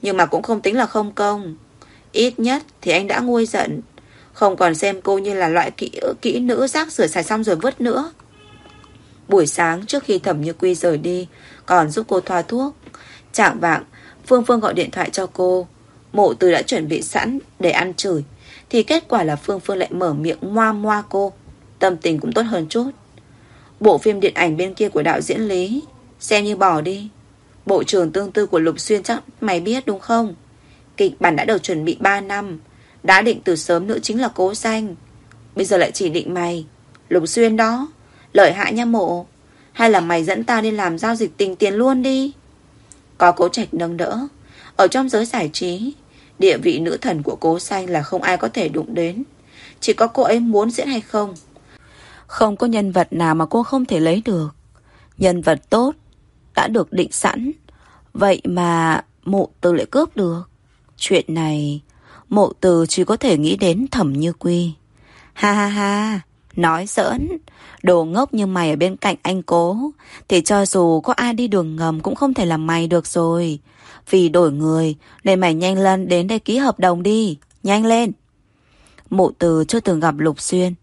Nhưng mà cũng không tính là không công. Ít nhất thì anh đã nguôi giận. Không còn xem cô như là loại kỹ, kỹ nữ rác rửa xài xong rồi vứt nữa. Buổi sáng trước khi thẩm như quy rời đi Còn giúp cô thoa thuốc Trạng vạng Phương Phương gọi điện thoại cho cô. Mộ từ đã chuẩn bị sẵn để ăn chửi. Thì kết quả là Phương Phương lại mở miệng moa moa cô. Tâm tình cũng tốt hơn chút. Bộ phim điện ảnh bên kia của đạo diễn Lý, Xem như bỏ đi. Bộ trưởng tương tư của Lục Xuyên chắc mày biết đúng không? Kịch bản đã được chuẩn bị 3 năm. Đã định từ sớm nữa chính là cố danh Bây giờ lại chỉ định mày. Lục xuyên đó, Lợi hại nha mộ. Hay là mày dẫn ta đi làm giao dịch tình tiền luôn đi? Có cố trạch nâng đỡ. Ở trong giới giải trí Địa vị nữ thần của cố xanh là không ai có thể đụng đến. Chỉ có cô ấy muốn diễn hay không? Không có nhân vật nào mà cô không thể lấy được. Nhân vật tốt Đã được định sẵn. Vậy mà mụ từ lại cướp được. Chuyện này Mộ từ chỉ có thể nghĩ đến thẩm như quy. Ha ha ha, nói giỡn. Đồ ngốc như mày ở bên cạnh anh cố. Thì cho dù có ai đi đường ngầm cũng không thể làm mày được rồi. Vì đổi người, nên mày nhanh lên đến đây ký hợp đồng đi. Nhanh lên. mụ từ chưa từng gặp Lục Xuyên.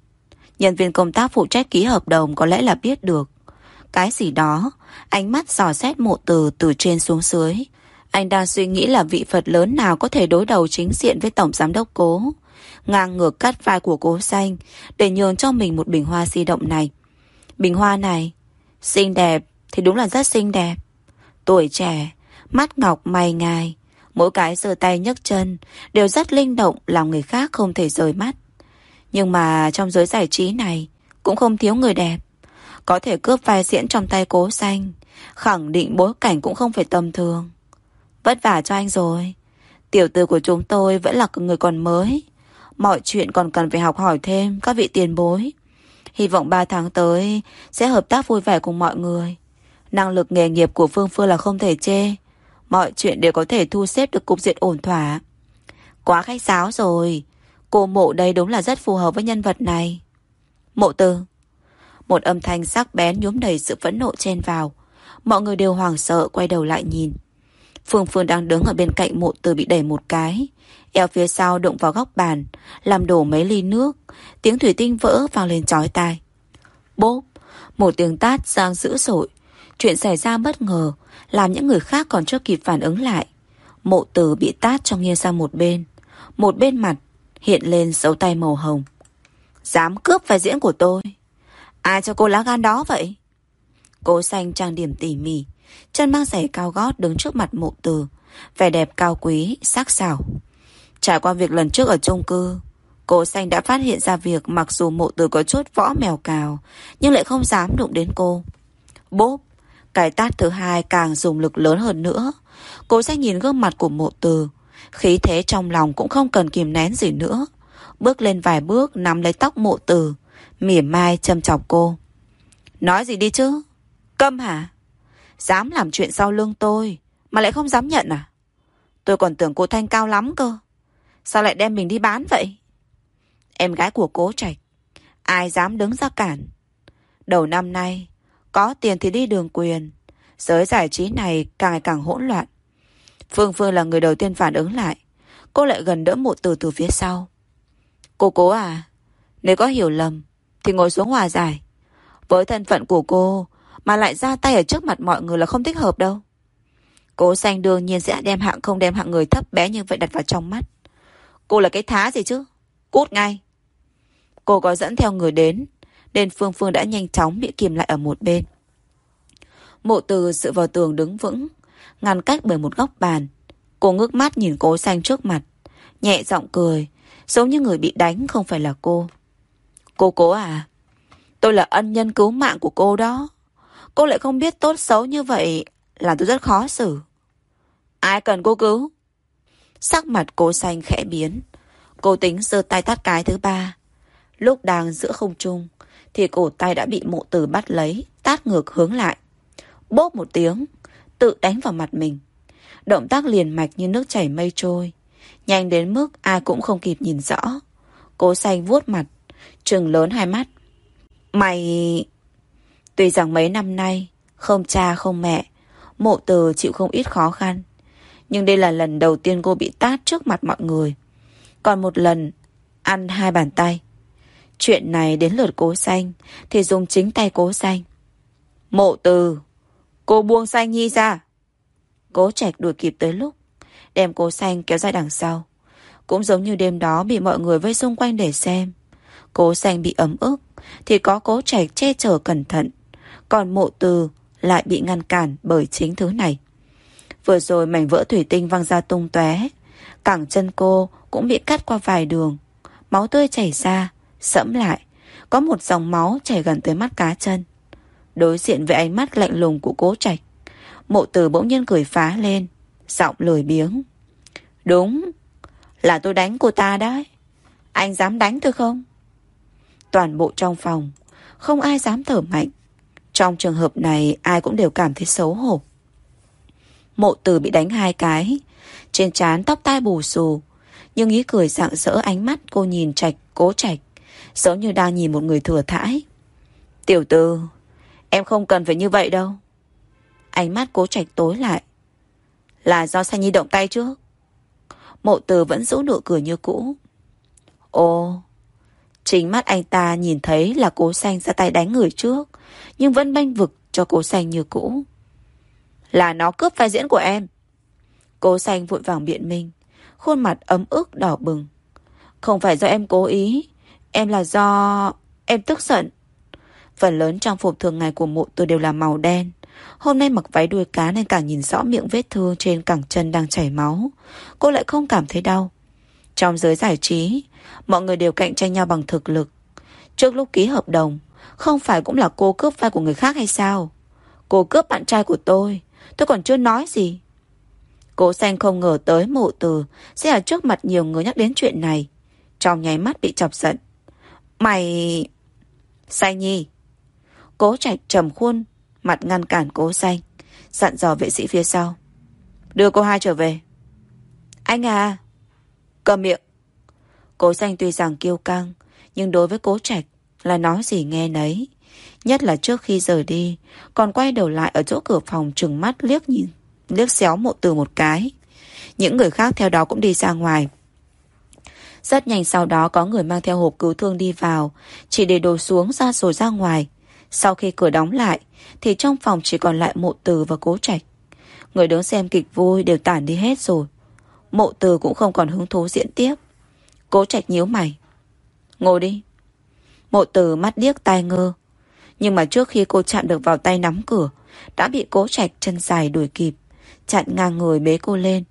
Nhân viên công tác phụ trách ký hợp đồng có lẽ là biết được. Cái gì đó, ánh mắt dò xét mộ từ từ trên xuống dưới. Anh đang suy nghĩ là vị Phật lớn nào có thể đối đầu chính diện với Tổng Giám Đốc Cố. Ngang ngược cắt vai của Cố Xanh để nhường cho mình một bình hoa di động này. Bình hoa này, xinh đẹp thì đúng là rất xinh đẹp. Tuổi trẻ, mắt ngọc mày ngài, mỗi cái giơ tay nhấc chân đều rất linh động làm người khác không thể rời mắt. Nhưng mà trong giới giải trí này cũng không thiếu người đẹp. Có thể cướp vai diễn trong tay cố xanh, khẳng định bối cảnh cũng không phải tầm thường. Vất vả cho anh rồi. Tiểu tư của chúng tôi vẫn là người còn mới. Mọi chuyện còn cần phải học hỏi thêm, các vị tiền bối. Hy vọng 3 tháng tới sẽ hợp tác vui vẻ cùng mọi người. Năng lực nghề nghiệp của Phương Phương là không thể chê. Mọi chuyện đều có thể thu xếp được cục diện ổn thỏa. Quá khách sáo rồi. Cô mộ đây đúng là rất phù hợp với nhân vật này. Mộ tư. Một âm thanh sắc bén nhuốm đầy sự phẫn nộ chen vào. Mọi người đều hoảng sợ, quay đầu lại nhìn. Phương Phương đang đứng ở bên cạnh mộ từ bị đẩy một cái. Eo phía sau đụng vào góc bàn, làm đổ mấy ly nước. Tiếng thủy tinh vỡ vang lên chói tai. Bốp, một tiếng tát giang dữ dội. Chuyện xảy ra bất ngờ, làm những người khác còn chưa kịp phản ứng lại. Mộ từ bị tát cho nghiêng sang một bên. Một bên mặt hiện lên dấu tay màu hồng. Dám cướp vai diễn của tôi. Ai cho cô lá gan đó vậy? Cô xanh trang điểm tỉ mỉ, chân mang giày cao gót đứng trước mặt mộ từ, vẻ đẹp cao quý, sắc sảo. Trải qua việc lần trước ở chung cư, cô xanh đã phát hiện ra việc mặc dù mộ từ có chút võ mèo cào, nhưng lại không dám đụng đến cô. Bốp, cái tát thứ hai càng dùng lực lớn hơn nữa. Cô xanh nhìn gương mặt của mộ từ, khí thế trong lòng cũng không cần kìm nén gì nữa. Bước lên vài bước nắm lấy tóc mộ từ, mỉa mai châm chọc cô. Nói gì đi chứ? Câm hả? Dám làm chuyện sau lưng tôi Mà lại không dám nhận à Tôi còn tưởng cô Thanh cao lắm cơ Sao lại đem mình đi bán vậy? Em gái của cố trạch, Ai dám đứng ra cản? Đầu năm nay, Có tiền thì đi đường quyền. Giới giải trí này càng ngày càng hỗn loạn. Phương Phương là người đầu tiên phản ứng lại. Cô lại gần đỡ một từ từ phía sau. Cô cố à Nếu có hiểu lầm, Thì ngồi xuống hòa giải. Với thân phận của cô, mà lại ra tay ở trước mặt mọi người là không thích hợp đâu. Cố xanh đương nhiên sẽ đem hạng không đem hạng người thấp bé như vậy đặt vào trong mắt. Cô là cái thá gì chứ? Cút ngay. Cô có dẫn theo người đến, nên Phương Phương đã nhanh chóng bị kìm lại ở một bên. Mộ từ sự vào tường đứng vững, ngăn cách bởi một góc bàn. Cô ngước mắt nhìn cố xanh trước mặt, nhẹ giọng cười, giống như người bị đánh không phải là cô. Cô cố à? Tôi là ân nhân cứu mạng của cô đó. Cô lại không biết tốt xấu như vậy là tôi rất khó xử. Ai cần cô cứu? Sắc mặt cô xanh khẽ biến. Cô tính giơ tay tát cái thứ ba. Lúc đang giữa không trung, thì cổ tay đã bị mộ tử bắt lấy, tát ngược hướng lại. Bốp một tiếng, tự đánh vào mặt mình. Động tác liền mạch như nước chảy mây trôi. Nhanh đến mức ai cũng không kịp nhìn rõ. Cố xanh vuốt mặt, trừng lớn hai mắt. Mày... Tuy rằng mấy năm nay, không cha không mẹ, mộ từ chịu không ít khó khăn. Nhưng đây là lần đầu tiên cô bị tát trước mặt mọi người. Còn một lần, ăn hai bàn tay. Chuyện này đến lượt cố xanh, thì dùng chính tay cố xanh. Mộ từ, cô buông xanh nhi ra. Cố trạch đuổi kịp tới lúc, đem cố xanh kéo ra đằng sau. Cũng giống như đêm đó bị mọi người vây xung quanh để xem. Cố xanh bị ấm ức, thì có cố trạch che chở cẩn thận, còn mộ từ lại bị ngăn cản bởi chính thứ này. Vừa rồi mảnh vỡ thủy tinh văng ra tung tóe, cẳng chân cô cũng bị cắt qua vài đường. Máu tươi chảy ra, sẫm lại, có một dòng máu chảy gần tới mắt cá chân. Đối diện với ánh mắt lạnh lùng của cố trạch, mộ từ bỗng nhiên cười phá lên, giọng lười biếng. Đúng, là tôi đánh cô ta đấy. Anh dám đánh tôi không? Toàn bộ trong phòng, không ai dám thở mạnh. Trong trường hợp này ai cũng đều cảm thấy xấu hổ. Mộ từ bị đánh hai cái, trên trán tóc tai bù xù, nhưng ý cười rạng rỡ ánh mắt cô nhìn trạch, cố trạch, giống như đang nhìn một người thừa thãi. Tiểu tư, em không cần phải như vậy đâu. Ánh mắt cố trạch tối lại. Là do Sanh Nhi động tay trước. Mộ từ vẫn giữ nụ cười như cũ. Ồ, chính mắt anh ta nhìn thấy là cố xanh ra tay đánh người trước nhưng vẫn banh vực cho cố xanh như cũ. Là nó cướp vai diễn của em. Cô xanh vội vàng biện minh, khuôn mặt ấm ức đỏ bừng. Không phải do em cố ý, em là do... em tức giận. Phần lớn trang phục thường ngày của mụ tôi đều là màu đen. Hôm nay mặc váy đuôi cá nên càng nhìn rõ miệng vết thương trên cẳng chân đang chảy máu. Cô lại không cảm thấy đau. Trong giới giải trí, mọi người đều cạnh tranh nhau bằng thực lực. Trước lúc ký hợp đồng, không phải cũng là cô cướp vai của người khác hay sao? Cô cướp bạn trai của tôi. Tôi còn chưa nói gì. Cố xanh không ngờ tới mộ từ sẽ ở trước mặt nhiều người nhắc đến chuyện này. Trong nháy mắt bị chọc giận. Mày... Xanh nhi. Cố trạch trầm khuôn, mặt ngăn cản cố xanh. Dặn dò vệ sĩ phía sau. Đưa cô hai trở về. Anh à. Cầm miệng. Cố xanh tuy rằng kiêu căng, nhưng đối với cố trạch là nói gì nghe nấy. Nhất là trước khi rời đi, còn quay đầu lại ở chỗ cửa phòng trừng mắt liếc nhìn. liếc xéo mộ từ một cái. Những người khác theo đó cũng đi ra ngoài. Rất nhanh sau đó có người mang theo hộp cứu thương đi vào, chỉ để đồ xuống ra rồi ra ngoài. Sau khi cửa đóng lại, thì trong phòng chỉ còn lại mộ từ và cố trạch. Người đứng xem kịch vui đều tản đi hết rồi. Mộ từ cũng không còn hứng thú diễn tiếp. Cố trạch nhíu mày. Ngồi đi. Mộ từ mắt điếc tai ngơ. Nhưng mà trước khi cô chạm được vào tay nắm cửa, đã bị cố trạch chân dài đuổi kịp, chặn ngang người bế cô lên.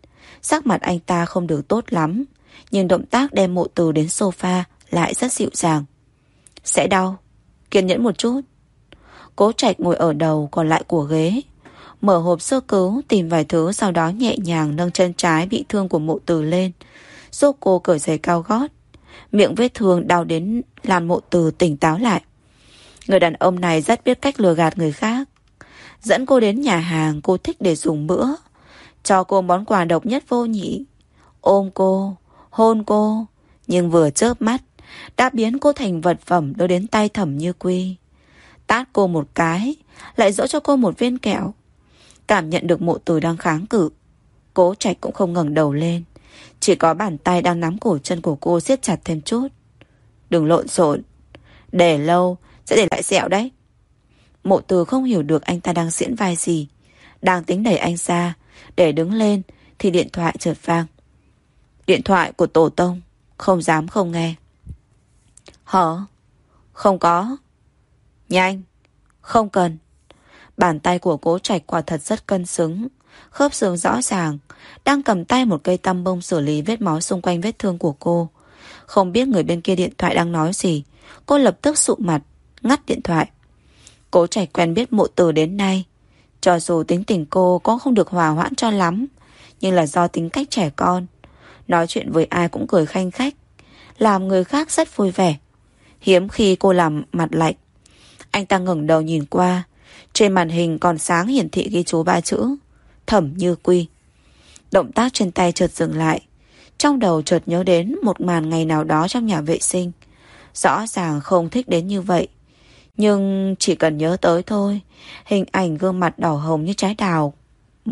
Sắc mặt anh ta không được tốt lắm, nhưng động tác đem mộ từ đến sofa lại rất dịu dàng. Sẽ đau, kiên nhẫn một chút. Cố trạch ngồi ở đầu còn lại của ghế, mở hộp sơ cứu tìm vài thứ sau đó nhẹ nhàng nâng chân trái bị thương của mộ từ lên, giúp cô cởi giày cao gót. Miệng vết thương đau đến làm mộ từ tỉnh táo lại. Người đàn ông này rất biết cách lừa gạt người khác. Dẫn cô đến nhà hàng cô thích để dùng bữa. Cho cô món quà độc nhất vô nhị. Ôm cô, hôn cô. Nhưng vừa chớp mắt, đã biến cô thành vật phẩm đưa đến tay thẩm như quy. Tát cô một cái, lại dỗ cho cô một viên kẹo. Cảm nhận được mộ tử đang kháng cự. Cố trạch cũng không ngẩng đầu lên. Chỉ có bàn tay đang nắm cổ chân của cô siết chặt thêm chút. Đừng lộn xộn. Để lâu, sẽ để lại sẹo đấy. Mộ từ không hiểu được anh ta đang diễn vai gì. Đang tính đẩy anh ra, để đứng lên, thì điện thoại chợt vang. Điện thoại của Tổ Tông, không dám không nghe. Hở? Không có. Nhanh, không cần. Bàn tay của cố trạch quả thật rất cân xứng, khớp xương rõ ràng, đang cầm tay một cây tăm bông xử lý vết máu xung quanh vết thương của cô. Không biết người bên kia điện thoại đang nói gì, cô lập tức sụ mặt, ngắt điện thoại. Cố trạch quen biết mộ từ đến nay. Cho dù tính tình cô cũng không được hòa hoãn cho lắm, nhưng là do tính cách trẻ con. Nói chuyện với ai cũng cười khanh khách, làm người khác rất vui vẻ. Hiếm khi cô làm mặt lạnh. Anh ta ngẩng đầu nhìn qua, trên màn hình còn sáng hiển thị ghi chú ba chữ Thẩm Như Quy. Động tác trên tay chợt dừng lại. Trong đầu chợt nhớ đến một màn ngày nào đó trong nhà vệ sinh. Rõ ràng không thích đến như vậy. Nhưng chỉ cần nhớ tới thôi, hình ảnh gương mặt đỏ hồng như trái đào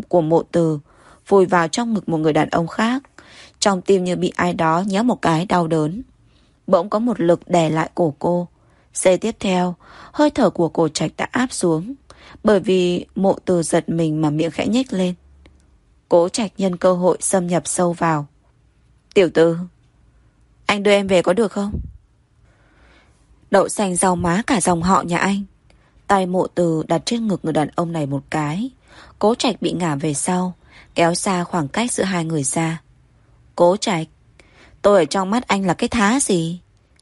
của mộ từ vùi vào trong ngực một người đàn ông khác. Trong tim như bị ai đó nhéo một cái đau đớn. Bỗng có một lực đè lại cổ cô. Giây tiếp theo, hơi thở của cổ trạch đã áp xuống. Bởi vì mộ từ giật mình mà miệng khẽ nhếch lên. Cố trạch nhân cơ hội xâm nhập sâu vào. Tiểu tư, anh đưa em về có được không? Đậu xanh rau má cả dòng họ nhà anh. Tay mộ từ đặt trên ngực người đàn ông này một cái. Cố trạch bị ngả về sau, kéo xa khoảng cách giữa hai người ra. Cố trạch, tôi ở trong mắt anh là cái thá gì?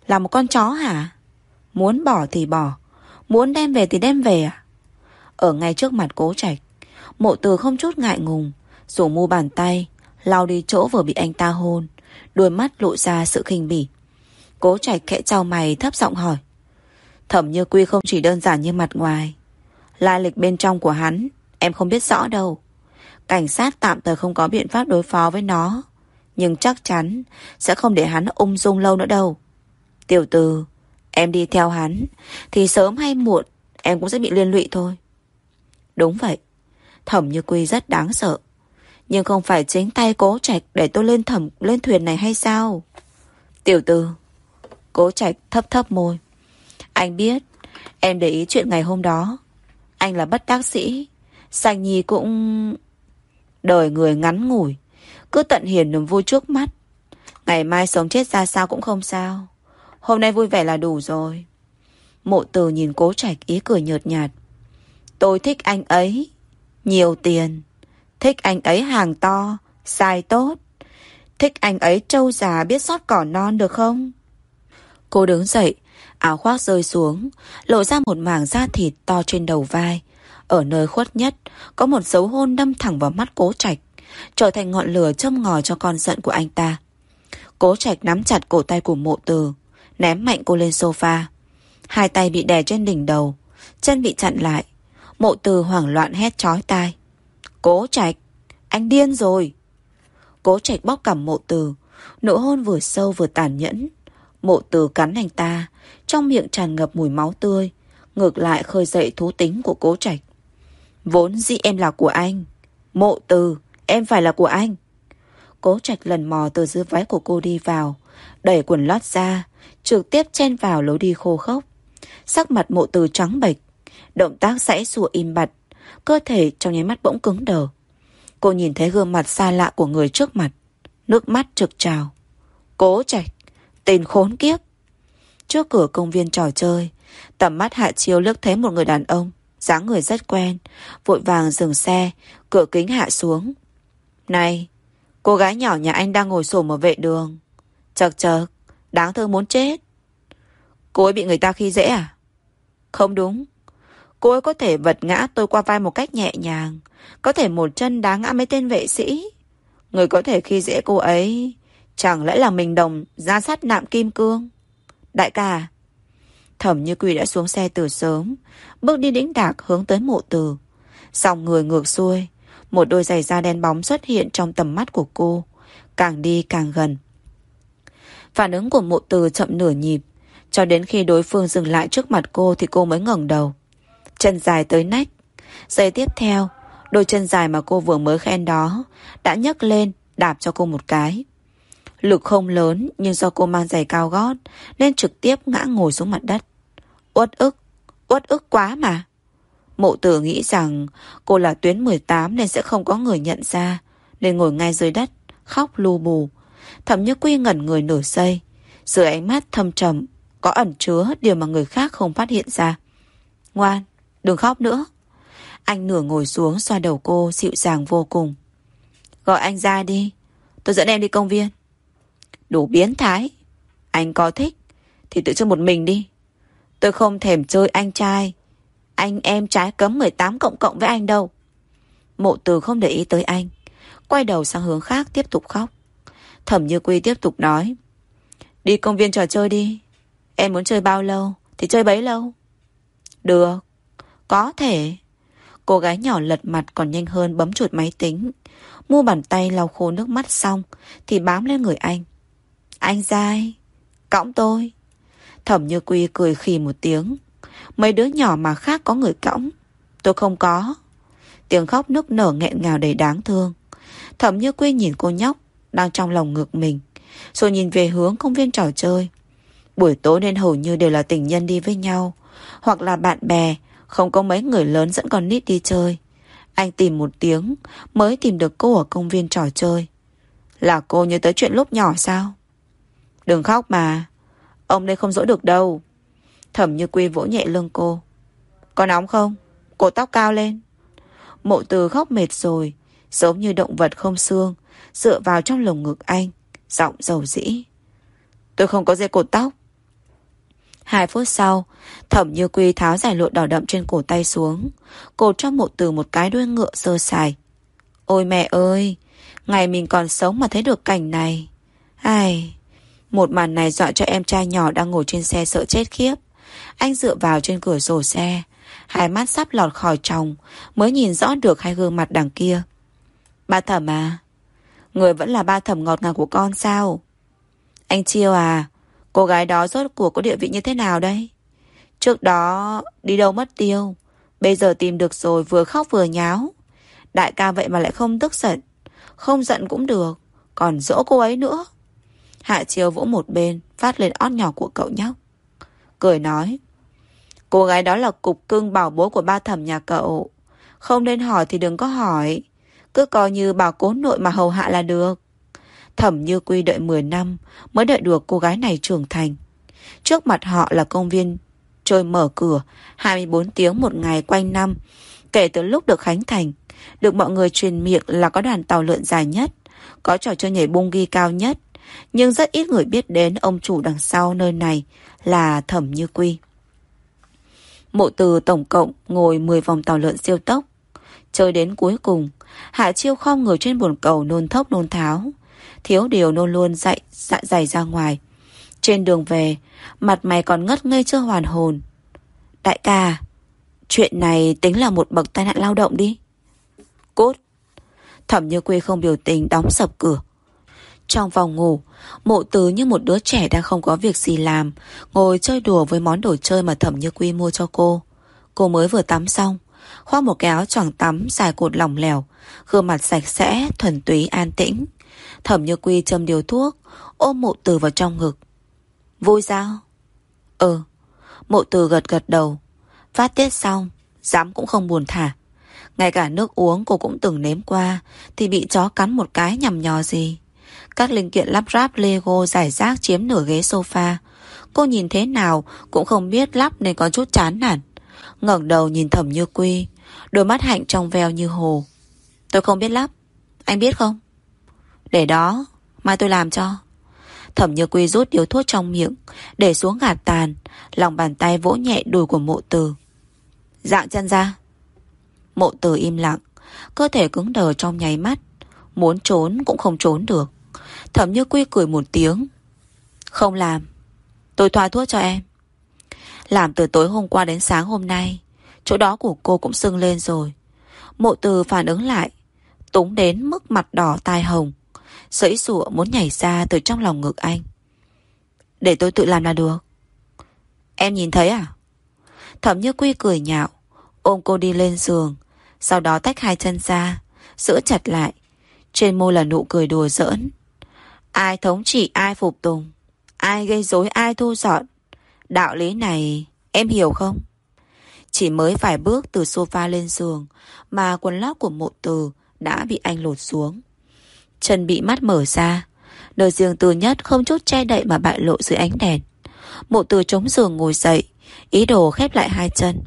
Là một con chó hả? Muốn bỏ thì bỏ, muốn đem về thì đem về à? Ở ngay trước mặt cố trạch, mộ từ không chút ngại ngùng, rủ mu bàn tay, lao đi chỗ vừa bị anh ta hôn, đôi mắt lộ ra sự khinh bỉ. Cố trạch khẽ trao mày thấp giọng hỏi. Thẩm như quy không chỉ đơn giản như mặt ngoài. Lai lịch bên trong của hắn, em không biết rõ đâu. Cảnh sát tạm thời không có biện pháp đối phó với nó. Nhưng chắc chắn sẽ không để hắn ung dung lâu nữa đâu. Tiểu từ, em đi theo hắn, thì sớm hay muộn em cũng sẽ bị liên lụy thôi. Đúng vậy, thẩm như quy rất đáng sợ. Nhưng không phải chính tay cố trạch để tôi lên thẩm lên thuyền này hay sao? Tiểu tư, Cố trạch thấp thấp môi. Anh biết, em để ý chuyện ngày hôm đó. Anh là bất đắc sĩ. Sành Nhi cũng... Đời người ngắn ngủi. Cứ tận hiền niềm vui trước mắt. Ngày mai sống chết ra sao cũng không sao. Hôm nay vui vẻ là đủ rồi. Mộ từ nhìn cố trạch ý cười nhợt nhạt. Tôi thích anh ấy. Nhiều tiền. Thích anh ấy hàng to. Sai tốt. Thích anh ấy trâu già biết sót cỏ non được không? Cô đứng dậy, áo khoác rơi xuống, lộ ra một mảng da thịt to trên đầu vai. Ở nơi khuất nhất, có một dấu hôn đâm thẳng vào mắt cố trạch, trở thành ngọn lửa châm ngòi cho con giận của anh ta. Cố trạch nắm chặt cổ tay của mộ từ, ném mạnh cô lên sofa. Hai tay bị đè trên đỉnh đầu, chân bị chặn lại. Mộ từ hoảng loạn hét chói tai. Cố trạch, anh điên rồi. Cố trạch bóc cằm mộ từ, nụ hôn vừa sâu vừa tàn nhẫn, Mộ từ cắn anh ta, trong miệng tràn ngập mùi máu tươi, ngược lại khơi dậy thú tính của cố trạch. Vốn dĩ em là của anh, Mộ từ, em phải là của anh. Cố trạch lần mò từ dưới váy của cô đi vào, đẩy quần lót ra, trực tiếp chen vào lối đi khô khốc. Sắc mặt mộ từ trắng bệch, động tác sãy sủa im bặt, cơ thể trong nháy mắt bỗng cứng đờ. Cô nhìn thấy gương mặt xa lạ của người trước mặt, nước mắt trực trào. Cố trạch, tên khốn kiếp. Trước cửa công viên trò chơi, tầm mắt hạ Chiêu lướt thấy một người đàn ông, dáng người rất quen, vội vàng dừng xe, cửa kính hạ xuống. Này, cô gái nhỏ nhà anh đang ngồi sổm ở vệ đường. Chật chật, đáng thương muốn chết. Cô ấy bị người ta khi dễ à? Không đúng. Cô ấy có thể vật ngã tôi qua vai một cách nhẹ nhàng. Có thể một chân đá ngã mấy tên vệ sĩ. Người có thể khi dễ cô ấy Chẳng lẽ là mình đồng ra sát nạm kim cương? Đại ca, Thẩm như quỳ đã xuống xe từ sớm, Bước đi đĩnh đạc hướng tới mộ từ. Xong người ngược xuôi, Một đôi giày da đen bóng xuất hiện trong tầm mắt của cô, Càng đi càng gần. Phản ứng của mộ từ chậm nửa nhịp, Cho đến khi đối phương dừng lại trước mặt cô Thì cô mới ngẩng đầu. Chân dài tới nách. Giây tiếp theo, Đôi chân dài mà cô vừa mới khen đó Đã nhấc lên đạp cho cô một cái. Lực không lớn nhưng do cô mang giày cao gót nên trực tiếp ngã ngồi xuống mặt đất. Uất ức, uất ức quá mà. Mộ tử nghĩ rằng cô là tuyến 18 nên sẽ không có người nhận ra nên ngồi ngay dưới đất, khóc lu bù. Thẩm như quy ngẩn người nửa giây, dưới ánh mắt thâm trầm, có ẩn chứa điều mà người khác không phát hiện ra. Ngoan, đừng khóc nữa. Anh nửa ngồi xuống xoa đầu cô dịu dàng vô cùng. Gọi anh ra đi, tôi dẫn em đi công viên. Đủ biến thái. Anh có thích, thì tự chơi một mình đi. Tôi không thèm chơi anh trai. Anh em trái cấm 18 cộng cộng với anh đâu. Mộ từ không để ý tới anh. Quay đầu sang hướng khác tiếp tục khóc. Thẩm Như Quy tiếp tục nói. Đi công viên trò chơi đi. Em muốn chơi bao lâu thì chơi bấy lâu. Được. Có thể. Cô gái nhỏ lật mặt còn nhanh hơn bấm chuột máy tính. Mua bàn tay lau khô nước mắt xong thì bám lên người anh. Anh dai, cõng tôi. Thẩm Như Quy cười khì một tiếng. Mấy đứa nhỏ mà khác có người cõng. Tôi không có. Tiếng khóc nức nở nghẹn ngào đầy đáng thương. Thẩm Như Quy nhìn cô nhóc đang trong lòng ngược mình. Rồi nhìn về hướng công viên trò chơi. Buổi tối nên hầu như đều là tình nhân đi với nhau. Hoặc là bạn bè, không có mấy người lớn dẫn con nít đi chơi. Anh tìm một tiếng mới tìm được cô ở công viên trò chơi. Là cô nhớ tới chuyện lúc nhỏ sao? Đừng khóc mà. Ông đây không dỗ được đâu. Thẩm như quy vỗ nhẹ lưng cô. Có nóng không? Cổ tóc cao lên. Mộ từ khóc mệt rồi. Giống như động vật không xương. Dựa vào trong lồng ngực anh. Giọng dầu dĩ. Tôi không có dây cột tóc. Hai phút sau, thẩm như quy tháo giải lụa đỏ đậm trên cổ tay xuống. Cột cho mộ từ một cái đuôi ngựa sơ sài. Ôi mẹ ơi! Ngày mình còn sống mà thấy được cảnh này. Ai... Một màn này dọa cho em trai nhỏ đang ngồi trên xe sợ chết khiếp. Anh dựa vào trên cửa sổ xe, hai mắt sắp lọt khỏi tròng, mới nhìn rõ được hai gương mặt đằng kia. Ba thẩm à? Người vẫn là ba thẩm ngọt ngào của con sao? Anh Chiêu à, cô gái đó rốt cuộc có địa vị như thế nào đây? Trước đó đi đâu mất tiêu, bây giờ tìm được rồi vừa khóc vừa nháo. Đại ca vậy mà lại không tức giận, không giận cũng được, còn dỗ cô ấy nữa. Hạ chiêu vỗ một bên, phát lên ót nhỏ của cậu nhóc. Cười nói, cô gái đó là cục cưng bảo bố của ba thẩm nhà cậu. Không nên hỏi thì đừng có hỏi. Cứ coi như bảo cố nội mà hầu hạ là được. Thẩm như quy đợi 10 năm mới đợi được cô gái này trưởng thành. Trước mặt họ là công viên trôi mở cửa 24 tiếng một ngày quanh năm. Kể từ lúc được khánh thành, được mọi người truyền miệng là có đoàn tàu lượn dài nhất, có trò chơi nhảy bung ghi cao nhất, nhưng rất ít người biết đến ông chủ đằng sau nơi này là Thẩm Như Quy. Mộ từ tổng cộng ngồi 10 vòng tàu lợn siêu tốc. Chơi đến cuối cùng, Hạ Chiêu không ngồi trên bồn cầu nôn thốc nôn tháo. Thiếu điều nôn luôn dậy dạ dày ra ngoài. Trên đường về, mặt mày còn ngất ngây chưa hoàn hồn. Đại ca, chuyện này tính là một bậc tai nạn lao động đi. Cốt. Thẩm Như Quy không biểu tình đóng sập cửa. Trong phòng ngủ, mộ tứ như một đứa trẻ đang không có việc gì làm, ngồi chơi đùa với món đồ chơi mà thẩm như quy mua cho cô. Cô mới vừa tắm xong, Khoác một cái áo choàng tắm dài cột lỏng lẻo Gương mặt sạch sẽ, thuần túy, an tĩnh. Thẩm như quy châm điều thuốc Ôm mộ từ vào trong ngực. Vui sao? Ừ. Mộ từ gật gật đầu. Phát tiết xong Dám cũng không buồn thả. Ngay cả nước uống cô cũng từng nếm qua Thì bị chó cắn một cái nhằm nhò gì? Các linh kiện lắp ráp Lego giải rác chiếm nửa ghế sofa. Cô nhìn thế nào Cũng không biết lắp nên có chút chán nản. Ngẩng đầu nhìn thẩm như quy, Đôi mắt hạnh trong veo như hồ. Tôi không biết lắp, Anh biết không? Để đó, Mai tôi làm cho. Thẩm như quy rút điếu thuốc trong miệng, Để xuống gạt tàn, Lòng bàn tay vỗ nhẹ đùi của mộ từ Dạng chân ra. Mộ từ im lặng, Cơ thể cứng đờ trong nháy mắt, Muốn trốn cũng không trốn được. Thẩm như quy cười một tiếng. Không làm. Tôi thoa thuốc cho em. Làm từ tối hôm qua đến sáng hôm nay, Chỗ đó của cô cũng sưng lên rồi. Mộ từ phản ứng lại, Túng đến mức mặt đỏ tai hồng, Sẫy sụa muốn nhảy ra từ trong lòng ngực anh. Để tôi tự làm là được. Em nhìn thấy à? Thẩm như quy cười nhạo, Ôm cô đi lên giường, Sau đó tách hai chân ra, Giữ chặt lại. Trên môi là nụ cười đùa giỡn. Ai thống trị ai phục tùng Ai gây rối ai thu dọn. Đạo lý này em hiểu không? Chỉ mới vài bước từ sofa lên giường Mà quần lót của mộ từ Đã bị anh lột xuống. Chân bị mắt mở ra. Đời giường từ nhất không chút che đậy Mà bại lộ dưới ánh đèn. Mộ từ chống giường ngồi dậy Ý đồ khép lại hai chân.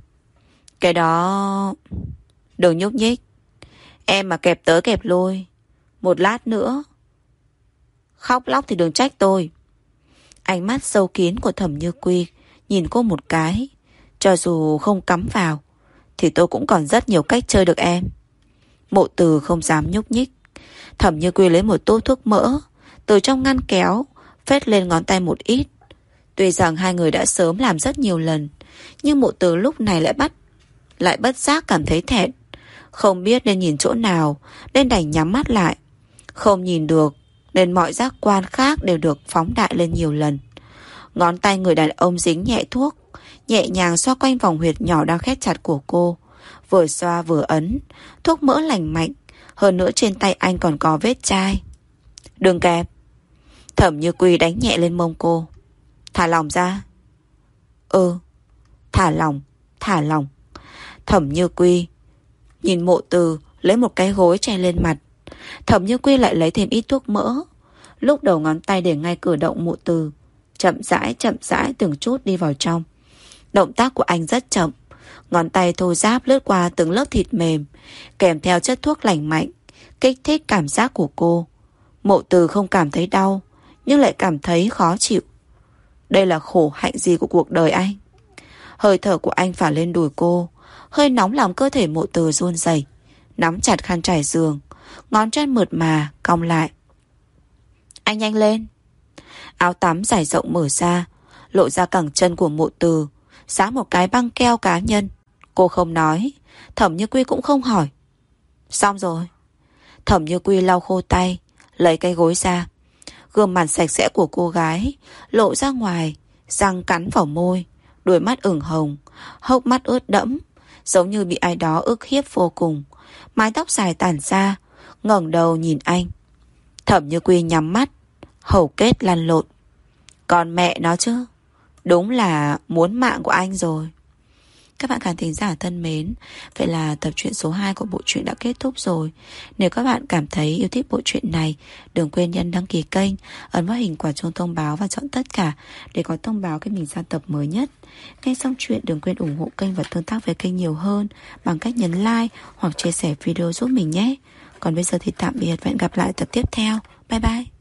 Cái đó Đừng nhúc nhích. Em mà kẹp tới kẹp lôi, Một lát nữa Khóc lóc thì đừng trách tôi. Ánh mắt sâu kín của thẩm như quy Nhìn cô một cái, Cho dù không cắm vào, Thì tôi cũng còn rất nhiều cách chơi được em. Mộ từ không dám nhúc nhích. Thẩm như quy lấy một tô thuốc mỡ, Từ trong ngăn kéo, Phết lên ngón tay một ít. Tuy rằng hai người đã sớm làm rất nhiều lần, Nhưng mộ từ lúc này lại bắt, Lại bất giác cảm thấy thẹn. Không biết nên nhìn chỗ nào, Nên đành nhắm mắt lại. Không nhìn được nên mọi giác quan khác đều được phóng đại lên nhiều lần. Ngón tay người đàn ông dính nhẹ thuốc, Nhẹ nhàng xoa quanh vòng huyệt nhỏ đang khét chặt của cô. Vừa xoa vừa ấn, Thuốc mỡ lành mạnh, Hơn nữa trên tay anh còn có vết chai. Đừng kẹp. Thẩm như quy đánh nhẹ lên mông cô. Thả lòng ra. Ừ. Thả lòng Thả lòng Thẩm như quy Nhìn mộ từ, Lấy một cái gối che lên mặt. Thẩm như quy lại lấy thêm ít thuốc mỡ. Lúc đầu ngón tay để ngay cử động mụ từ. Chậm rãi chậm rãi từng chút đi vào trong. Động tác của anh rất chậm. Ngón tay thô giáp lướt qua từng lớp thịt mềm, Kèm theo chất thuốc lành mạnh, Kích thích cảm giác của cô. Mộ từ không cảm thấy đau, Nhưng lại cảm thấy khó chịu. Đây là khổ hạnh gì của cuộc đời anh? Hơi thở của anh phả lên đùi cô, Hơi nóng làm cơ thể mộ từ run rẩy. Nắm chặt khăn trải giường, Ngón chân mượt mà, cong lại. Anh nhanh lên. Áo tắm dài rộng mở ra, Lộ ra cẳng chân của mộ từ Xá một cái băng keo cá nhân. Cô không nói, Thẩm Như Quy cũng không hỏi. Xong rồi. Thẩm Như Quy lau khô tay, Lấy cái gối ra. Gương mặt sạch sẽ của cô gái Lộ ra ngoài, Răng cắn vào môi, Đôi mắt ửng hồng, Hốc mắt ướt đẫm, Giống như bị ai đó ức hiếp vô cùng. Mái tóc dài tản ra, ngẩng đầu nhìn anh. Thẩm Như Quy nhắm mắt, Hầu kết lăn lộn. Còn mẹ nó chứ? Đúng là muốn mạng của anh rồi các bạn khán thính giả thân mến, Vậy là tập truyện số 2 của bộ truyện đã kết thúc rồi. Nếu các bạn cảm thấy yêu thích bộ truyện này, Đừng quên nhấn đăng ký kênh, Ấn vào hình quả chuông thông báo và chọn tất cả Để có thông báo khi mình ra tập mới nhất. Nghe xong chuyện, đừng quên ủng hộ kênh và tương tác với kênh nhiều hơn Bằng cách nhấn like hoặc chia sẻ video giúp mình nhé. Còn bây giờ thì tạm biệt và hẹn gặp lại tập tiếp theo. Bye bye.